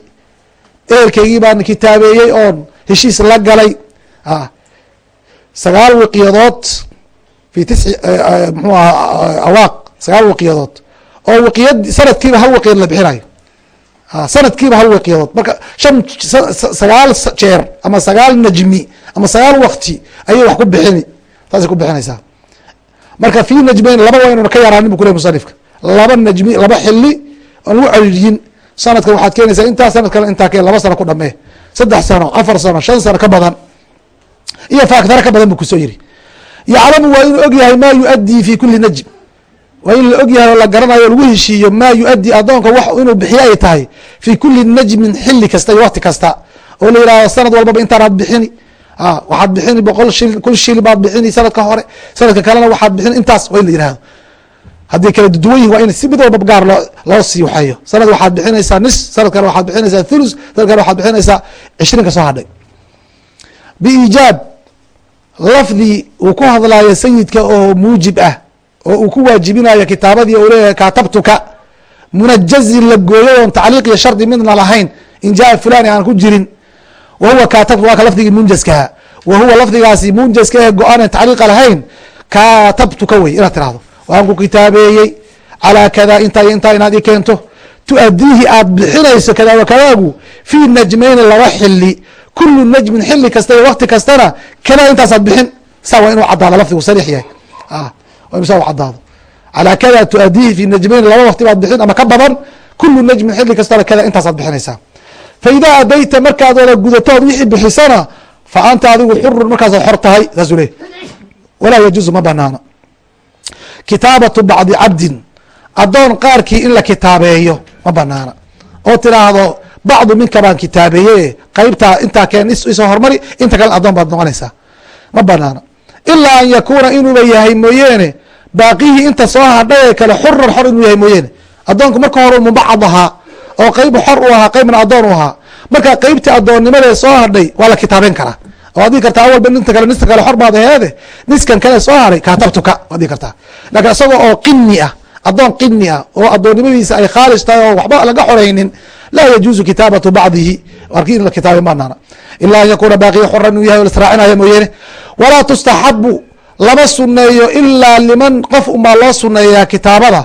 ehelkeygii baan kitaabeeyey oon heshiis la galay. Sagaal wiqyadood fi tisci mxuu aha awaaq sagaal wiqyadood oo wiqyad sanadkiiba hal wiqyad la bixinayo sanadkiiba hal wiqyadood marka shan sagaal jeer ama sagaal najmi ama sagaal wakti ayay wax ku bixini saasay ku bixinaysaa marka fi najmeyn laba waa ka yaraanin bu ku musanifka laba najmi laba xili aan lagu cariiriyin sanadkan waxaad keenaysaa intaa sanad kale intaa keen laba sano ku dhamee saddex sano afar sano shan sano ka badan iyo faaktara ka badan bu ku soo yiri yaclamu waa inuu og yahay maa yuadii fi kuli najm. Waa in la og yahay oo la garanayo o lagu heshiiyo maa yuadii adoonka wax inuu bixiyo ay tahay fi kuli najmin xili kasta iyo wakti kasta. Oo la yihahdo sanad walbaba intaanaad bixini. Waxaad bixini boqol shil kun shil baad bixini sanadka hore. Sanadka kalena waxaad bixini intaas waa in la yihahdo haddii kala duwan waa in si mid walba gaar loo sii waxeeyo. Sanad waxaad bixinaysaa nis sanad kale waxaad bixinaysaa thulus sanad kale waxaad bixinaysaa cishriinka soo hadhay. Biiijaab lafdi uu ku hadlaayo sayidka oo muujib ah oo uu ku waajibinayo kitaabadii u leeyahay kaatabtuka. Munajazin la gooyay oon tacliiq iyo shardi midna lahayn in jaa fulani aan ku jirin. Wa huwa kaatabtu waa ka lafdigii munjaskaha wa huwa lafdigaasi munjaska ee go'aan aan tacliiqa lahayn kaatabtuka wey inaad tirahdo waan ku kitaabeeyey calaa kada intaa iyo intaa inaad i keento tuadiihi aad bixinayso kada wa kadaagu fii najmayni laba xili kulu najmin xili kasta iyo wakti kastana kada intaasaad bixin. Saa waa inuu cadaado lafdigu sariix yahay. Inu saa u cadaado calaa kada tuadiihi fi najmayni laba wakti baad bixin ama ka badan kulu najmin xili kastana kada intaasaad bixinaysaa. Fa idaa adayta markaad wada gudatood wixii bixisana fa anta adigu xurun markaasaad xor tahay saasuu leey walaa yajuuzu ma banaano kitaabatu bacdi cabdin. Adoon qaarkii in la kitaabeeyo ma banaana oo tiraahdo bacdu minka baan kitaabeeye qeybtaa intaa keen isoo hormari inta kalena adoon baad noqonaysaa ma banaana ilaa an yakuuna inuuba yahay mooyeene baaqihii inta soo hadhay ee kale xuran xor inuu yahay mooyeene adoonku marka hore mubacad ahaa oo qeyb xor u ahaa qeybna adoon u ahaa marka qeybtii adoonnimadee soo hadhay waa la kitaabeyn karaa oo ad dhigi kartaa awalba ninta kale niska kale xor baad aheede niskan kale soo haray kaatabtuka waad kartaa lakiin isagoo oo qini ah adoon qini ah oo adoonnimadiisa ay khaalis tahay oo waxba laga xoraynin laa yajuuzu kitaabatu bacdihi warkii in la kitaabe manaana ilaa an yakuuna baaqiya xoran inuu yahay o lasraacinayo mooyeene walaa tustaxabu lama suneeyo ilaa liman qof umaa loo suneeyaa kitaabada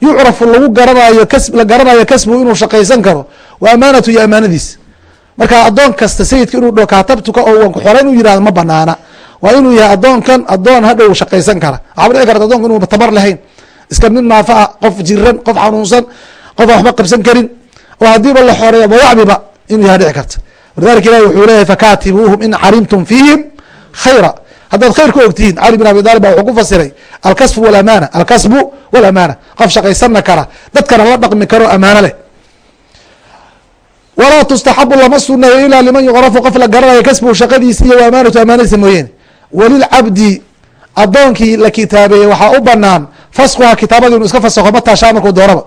yucrafu lagu garanayo la garanayo kasbu inuu shaqaysan karo wa amaanatu iyo amaanadiis marka adoon kasta sayidka inuu dho kaatabtuka oo wanku xora inuu yihahdo ma banaana waa inuu yahay adoonkan adoon hadhow shaqaysan kara waxaaba dhici karta adonka inuu tabar lahayn iska nin naafa ah qof jiran qof xanuunsan qof aan waxba qabsan karin oo haddiiba la xoreeyo dayacbiba inuu yahay dhici karta. Walidalika ilahi wuxuu leeyahy fakaatibuuhum in calimtum fiihim khayra. Haddaad khayr ku ogtihiin cali bin abi talib ba wuxuu ku fasiray alkasbu walamana alkasbu walamana qof shaqaysanna kara dadkana la dhaqmi karo amaano leh. Walaa tustaxabu lama suneeyo ilaa liman yucrafu qof la garanayo kasbuhu shaqadiisa iyo amaanatu amaanadiisa mooyeene walilcabdi adoonkii la kitaabeeyey waxaa u banaan faskuha kitaabadii inu iska fasakho ma taashaa markuu doonaba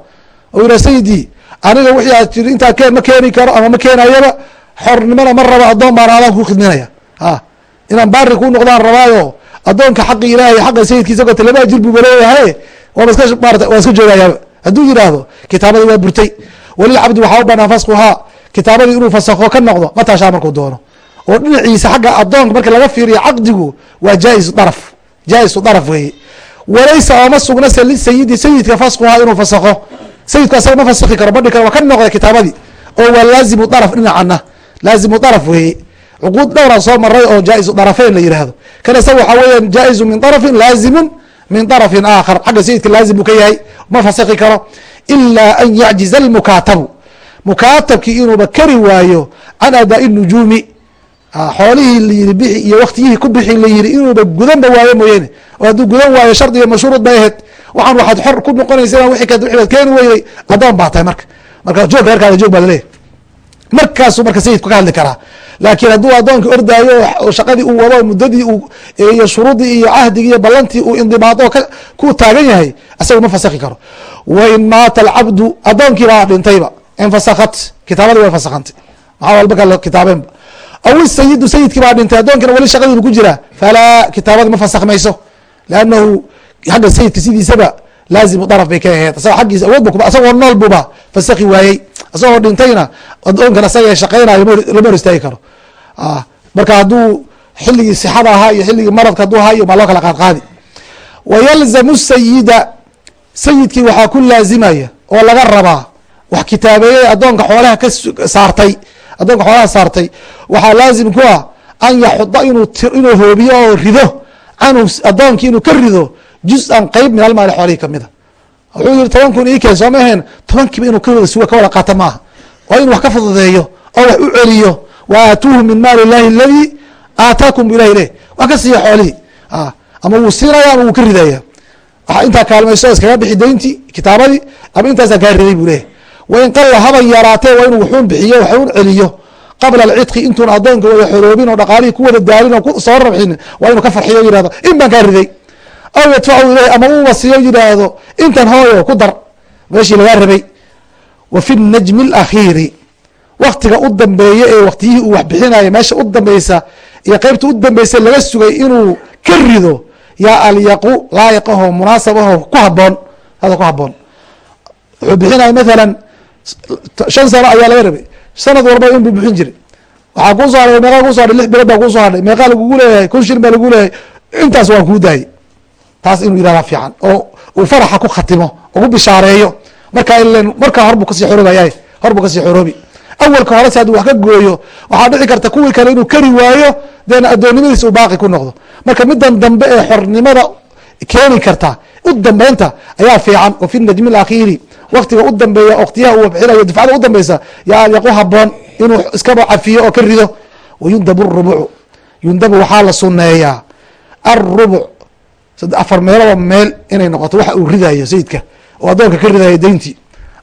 oo yidhah sayidii aniga wixii aad tiri intaa keen ma keeni karo ama ma keenayaba xornimana ma rabo adoon baan adaan ku khidminaya. A inaan baari ku noqdaan rabaayo adoonka xaqi ilaahay xaqa sayidkiisa goota laba ajir buuba leeyahay waaba iska maarata waa iska joogayaaba. Hadduu yidhaahdo kitaabadii waa burtay. Walilcabdi waxaa u banaan faskuhaa kitaabadii inuu fasakho ka noqdo ma taashaa markuu doono. Oo dhinaciisa xagga adoonka marka laga fiiriyo caqdigu waa jaa-isu daraf jaa-isu daraf weeye. Walaysa ooma sugna lisayidi sayidka faskuhaa inuu fasakho sayidku asaga ma fasakhi karo badhi karo waa ka noqda kitaabadii. Oo waa laazimu daraf dhinacana laazimu daraf weeye. Cuquud dhowraa soo maray oo jaa-isu darafeyn la yihahdo kan isaga waxaa weeyaan jaa-izu min darafin laazimun min darafin aakhar. Xagga sayidka laazim buu ka yahay ma fasakhi karo. Ilaa an yacjiza almukaatabu. Mukaatabkii inuuba kari waayo can adaa nujuumi. Xoolihii layiri bixi iyo waktiyihii ku bixi layiri inuuba gudanba waayo mooyeene oo hadduu gudan waayo shardiga mashhuurud bay ahayd waxaan waxaad xor ku noqonaysa wixii baad keeni weynay adoon baa tahay marka. Marka joogka herkaada joog baa laleeyahy markaasuu marka sayidku ka hadli karaa. Laakiin hadduu addoonkii ordaayo oo shaqadii uu wado muddadii iyo shuruudii iyo cahdigii iyo ballantii uu indibaado ku taagan yahay isagu ma fasakhi karo. Wain maata alcabdu addoonkii baa dhintayba. Infasakat kitaabadii way fasakhantay maxaa walba kale kitaabeenba. Aw isayidu sayidkii baa dhintay addoonkina weli shaqadiinu ku jiraa falaa kitaabadii ma fasakhmayso lannahu xagga sayidka sidiisaba laazimu daraf bay ka aheed isaga aggiisa awoodba asagoo nool buba fasakhi waayey. Isagoo dhintayna adoonkan asaga shaqaynayo lama hor istaagi karo. Marka hadduu xilligii sixada ahaa iyo xilligii maradka hadduu ahaa iyo maa loo kala qaad qaadi wayalzamu sayida sayidkii waxaa ku laazimaya oo laga rabaa wax kitaabeeyey addoonka xoolaha ka saartay addoonka xoolaha saartay waxaa laazim ku ah an yaxuda inuu inuu hoobiyo oo rido canhu addoonkii inuu ka rido juz-an qeyb min almaali xoolihii kamida wuxuu yihi toban kun ii keen sooma ahayn? Tobankiiba inuu ka wada suga ka wada qaata maaha. Waa inuu wax ka fududeeyo oo wax u celiyo. Wa aatuuhu min maali illahi aladi aataakum bu ilahi leh wax ka siiya xoolihii. Ama wuu siinaya ama wuu ka ridaya waxa intaa kaalmayso iskaga bixi dayntii kitaabadii ama intaasaa kaa riday buu leeyahy wain qalla haban yaraatee waa inuu waxuun bixiyo waxuun celiyo. Qabla alcidqi intuun addoonka wada xoroobin oo dhaqaalihii ku wada daalin oo soo rabxin waa inuu ka farxiyo yihahdo in baan kaa riday aw yadfacu ilayh ama uu wasiyo yidhaahdo intan hooyo ku dar. Meeshii lagaa rabay. Wa fi najmi alakhiiri. Waktiga u dambeeye ee waktiyihii uu wax bixinayo meesha u dambeysa iyo qeybta u dambeysa laga sugay inuu ka rido yaa alyaqu laayiqaho munaasabaho ku haboon hada ku haboon wuxuu bixinaya mathalan shan sano ayaa laga rabay. Sanad walba in buu bixin jiray. Waxaa kuusoo hadhay meeqaa kuso hadhay? Lix bilood baa kuusoo hadhay. Meeqaa lagugu leeyahay? Kun shilin baa lagu leeyahay. Intaas waan kuu daayey taas inuu yihahda fiican. Oo uu faraxa ku khatimo ugu bishaareeyo. Markaa ilen markaa horbuu ka sii xoroobaya horbuu ka sii xoroobi. Awalka hore si hadduu wax ka gooyo waxaa dhici karta kuwii kale inuu kari waayo deena addoonnimadiisa uu baaqi ku noqdo. Marka midan dambe ee xornimada keeni karta u dambeynta ayaa fiican. Wa fi najmi alakhiiri waktiga u dambeeya waktiyaha uu bixinayo difcada u dambeysa yaa alyaqu haboon inuu iskaba cafiyo oo ka rido. Wayundabu rubucu. Yundabu waxaa la suneeyaa arubuc afar meeloodoo meel inay noqoto waxa uu ridayo sayidka oo addoonka ka ridayo dayntii.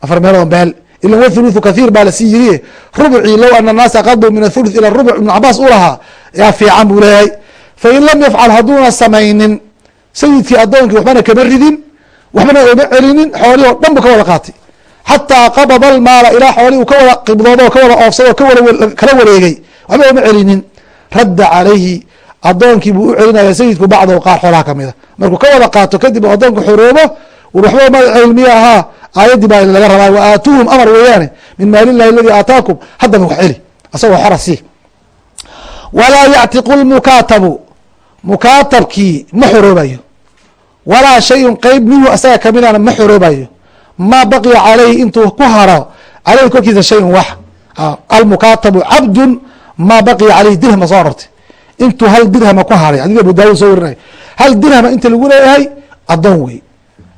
Afar meeloodoo meel. Ilan wathuluthu kathiir baa la sii yiriye rubcii low ana annaasa qaduu min athuluth ila rubuc ibnu cabaas u lahaa. Yaa fiican buu leeyahay. Fain lam yafcal hadduuna samaynin sayidkii addoonkii waxbana kama ridin waxbana ooma celinin xoolihii oo dhan bu ka wada qaatay. Xataa qabada almaala ilaa xoolihii uu ka wada qibdoodo ka wada oofsado kala wareegay waxba ooma celinin. Radda calayhi addoonkii buu u celinaya sayidku bacdahu qaar xoolaha kamida markuu ka wada qaato kadib u addoonku xoroobo waxba ma cilmiya ahaa aayaddii baa laga rabaa wa aatuuhum amar weeyaane min maali illahi aladi aataakum. Haddaba wax celi asagoo xora sii. Walaa yactiqu lmukaatabu mukaatabkii ma xoroobayo walaa shayun qeyb minhu asaga kamidana ma xoroobayo maa baqiya caleyhi intuu ku haro caleyhi korkiisa shayun wax. Almukaatabu cabdun maa baqiya caleyhi dirhama soo arortay. Intuu hal dirhama ku haray. Xadidka abu daawud soo warinaya hal dirhama inta lagu leeyahay addoon wey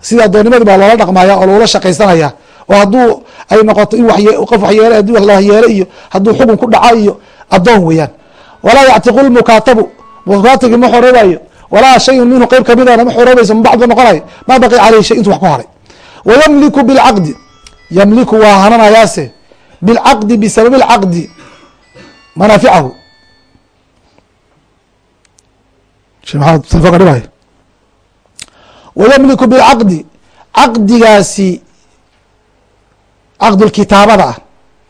sida addoonnimadi baa loola dhaqmaya oo loola shaqaysanaya oo hadduu ay noqoto in qof waxyeele haddii wax la waxyeele iyo hadduu xukun ku dhaca iyo addoon weeyaan. Walaa yactiqu lmukaatabu mukaatabkii ma xoroobayo walaa shayun minhu qeyb kamidana ma xoroobayso ma bacd ba noqonayo maa baqi caleyhi shay intuu wax ku haray. Wayamliku bilcaqdi yamliku waa hananayaase bilcaqdi bisababi lcaqdi manaaficahu dhibay wayamliku bilcaqdi caqdigaasi caqdulkitaabada ah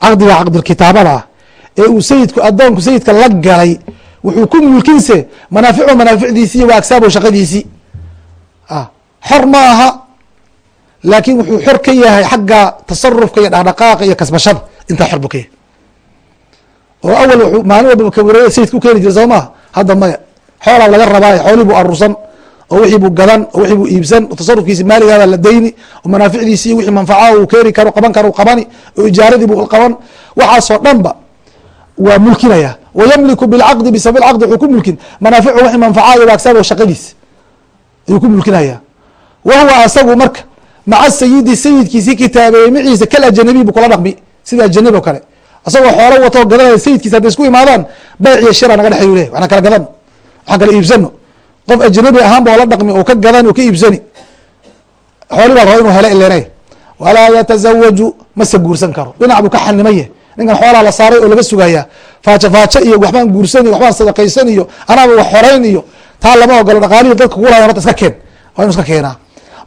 caqdiga caqdulkitaabada ah ee uu sayidku addoonku sayidka la galay wuxuu ku mulkinse manaaficu manaaficdiisii wa agsaabu shaqadiisii. Xor ma aha laakin wuxuu xor ka yahay xagga tasarufka iyo dhaqdhaqaaqa iyo kasbashada. Intaa xor buu ka yahay. Oo awal maalin walba sayidka u keeni jira soo maha hadda maya xoolaa laga rabaa xoolii buu aruursan oo wixii buu gadan oo wixii buu iibsan oo tasarufkiisi maaligaada la dayni oo manaaficdiisi wixii manfacaha uu keeni karo qaban karo qabani oo ijaaradii buu qaban. Waxaasoo dhan ba waa mulkinaya. Wayamliku bilcaqdi bisabab caqdi wuxuu ku mulkin. Manaaficu wixii manfacaha iyo waagsaabo shaqadiis ayuu ku mulkinaya. Wa huwa asagu marka maca sayidi sayidkiisii kitaabeeyey maciisa kal ajanabiy buu kula dhaqmi sida ajanabi o kale. Asagoo xoolo wato gadanaya sayidkiisa hadday isku imaadaan bayc iyo shira naga dhexeyu leh waxna kala gadan waxaan kala iibsano. Qof ajnabi ahaanba oo la dhaqmi oo ka gadan oo ka iibsani. Xooli baa raba inuu helo ilenay walaa yatasawaju mase guursan karo. Dhinac buu ka xanimaya ninkan xoolaa la saaray oo laga sugaya faajo faajo iyo waxbaan guursan iyo waxbaan sadaqaysan iyo anaaba wax xorayn iyo taa lama ogolo dhaqaalihi dadka kulaya horta iska keen. Waa inu iska keenaa.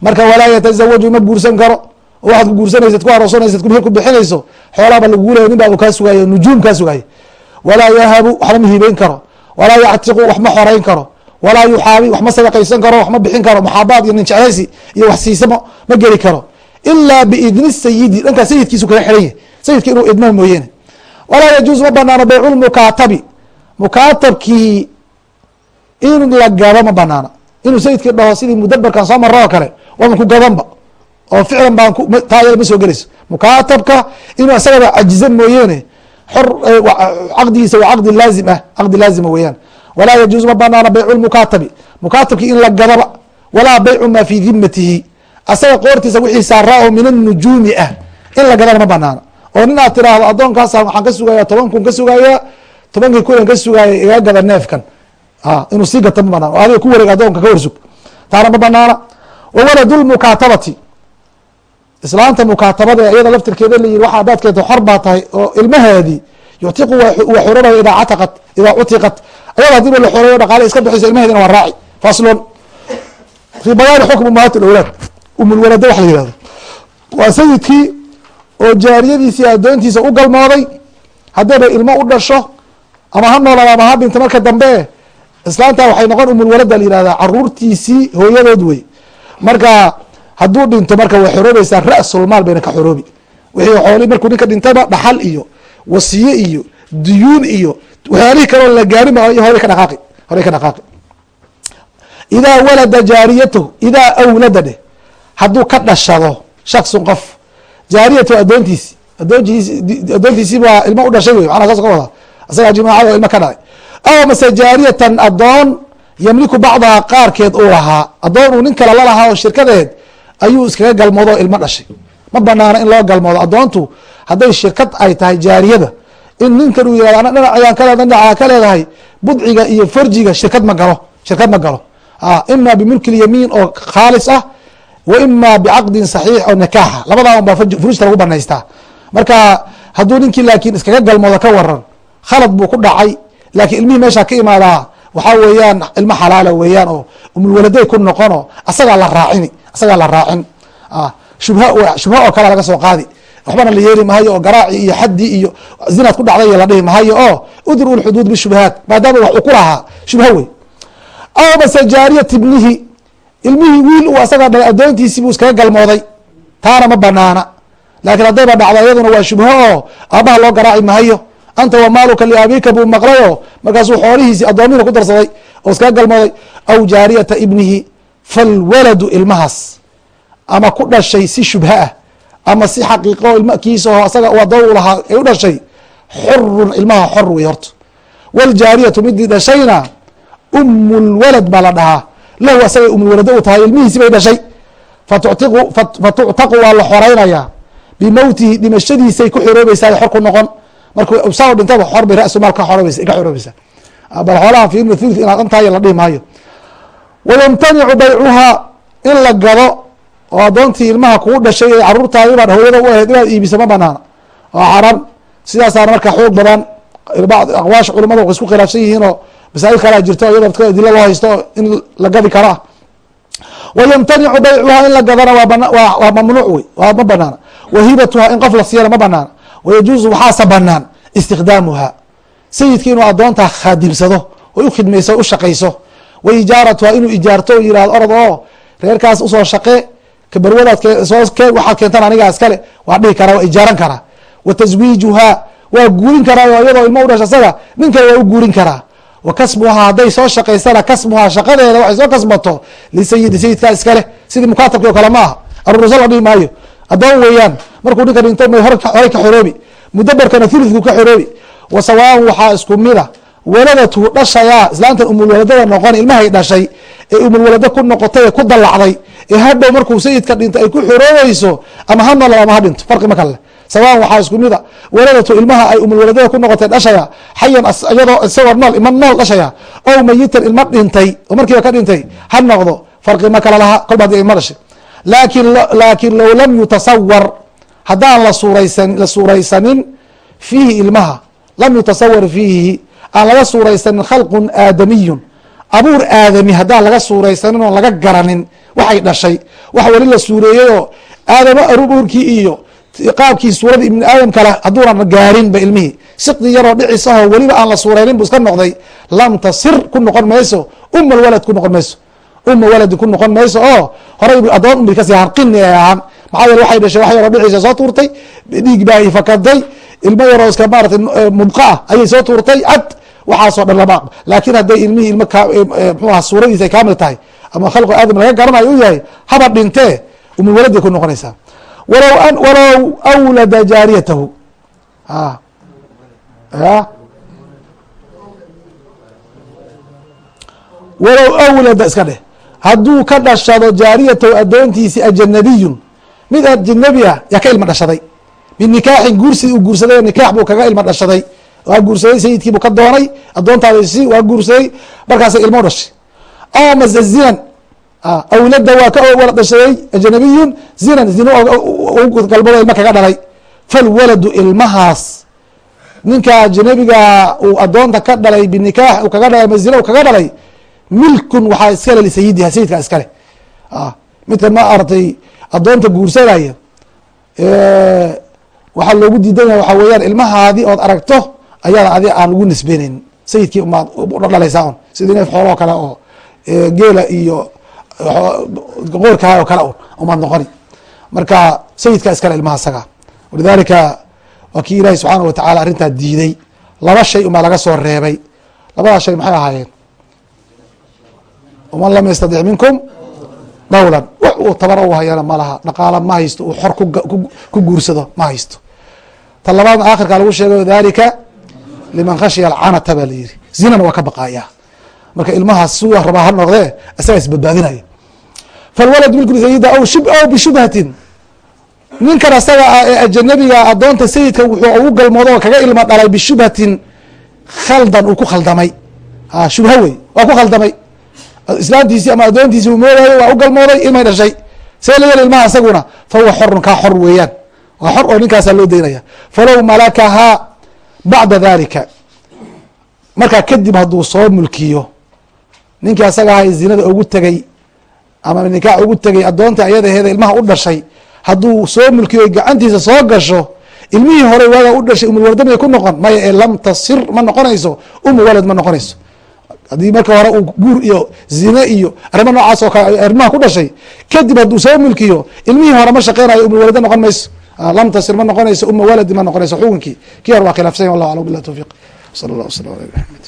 Marka walaa yatasawaju ma guursan karo. Waxaad ku guursanaysid ku aroosanaysid mihir ku bixinayso xoolaaba lagugu leeya nin baa kaa sugaayo nujuum kaa sugaayo. Walaa yahabu waxba ma hibeyn karo walaa yactiqu wax ma xorayn karo. Walaa yuxaabi wax ma sadaqaysan karo wax ma bixin karo. Muxaabaad iyo nin iyo wax siisamo ma geli karo. Ilaa biidni sayidi dhankaa sayidkiisu kaga xihan yahy sayidka inuu idmo mooyeene walaa yajuuز ma banaano baycu lmukaatabi mukaatabkii in la gado ma banaano inuu sayidkii dhaho sidii mudaberkan soo maro kale waban ku gadanba. Oo ficlan baan taa yada ma soo gelayso. Mukaatabka inuu isagaba cajiza mooyeene caqdigiisa waa caqdi laazim ah caqdi laazima weeyaan. Walaa yajuuز ma banaano baycu lmukaatabi mukaatabkii in la gadaba walaa baycu ma fi dimatihi asaga qoortiisa wixii saaraa oo min anujuumi ah. In la gadana ma banaano oo nin aad tiraahdo addoonkaasa waxaan ka sugaya toban kun ka sugayaa tobankii kunan ka sugaaya iga gada neefkan. Inuu sii gata ma banaan o adiga ku wareeg adoonka ka warsug. Taana ma banaana. Wa waladu lmukaatabati islaanta mukaatabada iyada laftirkeeda la yihi waxa hadaad keento xor baa tahay oo ilmaheedii yuctiqu waa xorobaya idaa cataqat idaa cutiqat ayada hadiiba la xoreeyo dhaqaale iska bixiyso ilmaheedina waa raaci. Faslon fii bayaani xukm umahaat lawlaad umulwalada wax la yihahdo waa sayidkii oo jaariyadiisii addoontiisa u galmooday haddayba ilmo u dhasho ama ha noolada ama ha dhinto marka dambe islaanta waxay noqon umulwalada la yihahdaa caruurtiisii hooyadood wey. Marka hadduu dhinto marka way xoroobaysaa ra-sulmaal bayna ka xoroobi wixii xooli markuu ninka dhintayba dhaxal iyo wasiye iyo duyuun iyo waxyaalihii kaloo la gaarin ba horay ka dhaqaaqi horay ka dhaqaaqi. Idaa walada jaariyatahu idaa awlada dheh hadduu ka dhashado shaksun qof jaariyatu adoontiisi adoontiisi adoontiisii baa ilmo u dhashay wey manaa saas ka wada isagaa jimaacada ilmo ka dhalay aw mase jaariyatan adoon yamliku bacdaha qaarkeed uu lahaa adoon uu nin kale lalahaa oo shirkadeed ayuu iskaga galmoodo ilmo dhashay. Ma banaana in loo galmoodo. Adoontu hadday shirkad ay tahay jaariyada in ninkan uu yihahdo ana dhinac ayaan ka leeda dhinaca ka leedahay budciga iyo farjiga shirkad ma galo shirkad ma galo. Ima bimulki lyamiin oo khaalis ah wa ima bicaqdin saxiix oo nikaaxa. Labadaa un baa furushta lagu banaystaa marka hadduu ninkii laakiin iskaga galmoodo ka waran khalad buu ku dhacay. Laakiin ilmihii meeshaa ka imaadaa waxaa weeyaan ilmo xalaala weeyaan oo umulwaladay ku noqono asagaa la raacini asagaa la raacin. Shubha shubha oo kalea laga soo qaadi. Waxbana la yeeli mahayo oo garaaci iyo xaddii iyo zinaad ku dhacday la dhihi mahayo oo udru lxuduud bishubahaat maadaama wax uu ku lahaa shubha wey aw mase jaariyat ibnihi ilmihii wiil uu asaga dhalay adoontiisii buu iskaga galmooday. Taana ma banaana. Laakiin haddayba dhacdo iyaduna waa shubho oo aabaha loo garaaci mahayo anta wa maaluka liabika buu maqlayo. Markaasuu xoolihiisii addoomihiina ku darsaday oo iskaga galmooday. Aw jaariyata ibnihi falwaladu ilmahaas ama ku dhashay si shubha ah ama si xaqiiqo ilmkiisaho asaga adoon u lahaa ay u dhashay xurun ilmaha xor wey horta wljaariyatu midii dhashayna umulwalad baa la dhahaa lahu asagay umulwalado u tahay ilmihiisi bay dhashay fatuctaqu waa la xoraynayaa bimowtihi dhimashadiisay ku xoroobaysaa xor ku noqon markuu saa dhintaba xor bay rasumaal ka xoroobaysa ka xoroobaysaa bal xoolaha fi ibn thuluth inaad antahay la dhihi maayo wayamtanicu baycuhaa in la gado oo adoontii ilmaha kugu dhashay ee caruurtaadii baa hooyada u ahayd inaad iibiso ma banaana waa xaran sidaasaana markaa xoog badan aqwaasha culamada way isku khilaafsan yihiinoo masaa'il kalaa jirto iyadoo adilo loo haysto in la gadi karaa wayamtanicu baycuhaa in la gadana waa mamnuuc wey waa ma banaana wahibatuhaa in qof la siiyana ma banaana wayajuuzu waxaase banaan istikdaamuha sayidki inuu adoontaa khaadimsado oy ukhidmayso u shaqayso wa ijaaratuhaa inuu ijaarto yihahdo orod oo reerkaas u soo shaqe kabarwadaad waxaad keentaan anigaa iskale waa dhihi karaa waa ijaaran karaa wa waa guurin karaa oo iyadoo ilmo u dhasha nin kale waa u guurin karaa wa hadday soo shaqaysana kasbuhaa shaqadeeda waxay soo kasbato lisayidi sayidkaa iskale sidii mukaatabki o kale ma aha la dhihi maayo. Adoon weeyaan markuu ninka dhinto may horay ka xoroobi mudabarkana thulithku ka xoroobi wa waxaa isku mida waladatu dhashayaa islaantan umulwaladada noqon ilmahay dhashay ee umulwalado ku noqotay ee ku dallacday ee hadhow markuu sayidka dhinto ay ku xoroobayso ama ha noolad ama ha dhinto farqi ma kale. Sawaan waxaa isku mida waladatu ilmaha ay umulwaladada ku noqotay dhashaya xayan iyadoo isagoo nool ima nool dhashaya ow mayitan ilma dhintay oo markiiba ka dhintay ha noqdo farqi ma kale laha kolba haddii ilma dhashay. Laakin laakin low lam yutasawar haddaan la suuraysan la suuraysanin fiihi ilmaha lam yutasawar fiihi aan laga suuraysanin khalqun aadamiyun. Abuur aadami haddaan laga suuraysanin oon laga garanin waxay dhashay. Waxa weli la suureeyeyoo aadamo aruurkii iyo qaabkii suuradii ibni aadam kale hadduunan gaarinba ilmihii siqdi yaroo dhicis ahoo weliba aan la suuraynin bu iska noqday. Lam tasir ku noqon mayso uma walad ku noqon mayso. Uma waladi ku noqon mayso oo horay adoon umri ka sii harqini ay ahaan. Maxaa yeele waxay dhashay wax yaroo dhiciisa soo tuurtay dhiig baa ifakaday ilmo yaroo iska maaratay mudqa ah ayay soo tuurtay. Cad waxaasoo dhan lama laakiin hadday ilmihii ilmo mxuaha suuradiisa ay kaamil tahay ama khalqu aadam laga garanayo u yahay haba dhintee umul waladi ku noqonaysaa. Walow walow awlada jaariyatahu. A ya? Walow awlada iska dheh. Hadduu ka dhashado jaariyatahu adoontiisi ajanabiyun mid ajanabi ah yaa ka ilma dhashaday. Min nikaaxin guursi uu guursaday nikaax buu kaga ilma dhashaday waa guursaday sayidkiibuu ka doonay adoontaadasi waa guursaday markaasa ilmo dhashay. Ama mase zinan awlada waa ka wala dhashaday ajnabiyun zinan zino galmado ilma kaga dhalay. Falwaladu ilmahaas. Ninka ajnabiga uu adoonta ka dhalay binikaax kaga dhalay mazina u kaga dhalay milkun waxaa iskale lisayidiha sayidkaa iskale. Midka ma aratay adoonta guursanaya waxaa loogu diidan yahay waxaa weeyaan ilmahaadii ood aragto ayaada adi aan ugu nisbeyneyn sayidkii umaad dhalaysaa un neef xooloo kale oo geela iyo qoorkaa oo kale un umaad noqoni. Marka sayidka iskale ilmaha isaga walidalika waa kii ilaahi subxaana wa tacala arrintaa diiday. Laba shay umaa laga soo reebay. Labadaa shay maxay ahaayeen? Waman lam yastadic minkum dawlan. Wax uu tabaro u hayana ma laha. Dhaqaala ma haysto. Uu xor ku guursado ma haysto. Ta aakhirkaa lagu sheegay dalika liman khashiya alcanata baa layidhi zinana waa ka baqayaa marka ilmahaas suu rabaa ha noqdee isagaa isbadbaadinaya falwalad milku sayida aw shib aw bishubhatin. Ninkan asaga ah ee ajanabiga adoonta sayidka wuxuu ugu galmoodo oo kaga ilma dhalay bishubhatin khaldan uu ku khaldamay. Shubha wey waa ku khaldamay. Islaamtiisi ama adoontiisi uu moodayay waa u galmooday ilmay dhashay. See la yel ilmaha isaguna fa huwa xorun kaa xor weeyaan. Waa xor oo ninkaasaa loo daynaya. Falow malakahaa bacda dalika markaa kadib hadduu soo mulkiyo ninkii asaga aha zinada ugu tegey ama nikaax ugu tegey adoonta ayadaheeda ilmaha u dhashay hadduu soo mulkiyo gacantiisa soo gasho ilmihii hore waaga u dhashay umulwarda may ku noqon maya ee lam tasir ma noqonayso umu walad ma noqonayso. Haddii marka hore uu guur iyo zine iyo arrimo noocaas oo kale arrimaha ku dhashay kadib hadduu soo mulkiyo ilmihii hore ma shaqeynayo umulwalada noqon mayso lam tasir ma noqonayso uma waladi ma noqonayso xukunkii kii hore waa khilaafsanya wallah aclam bilah tawfiq sala allah waslam ala maxamed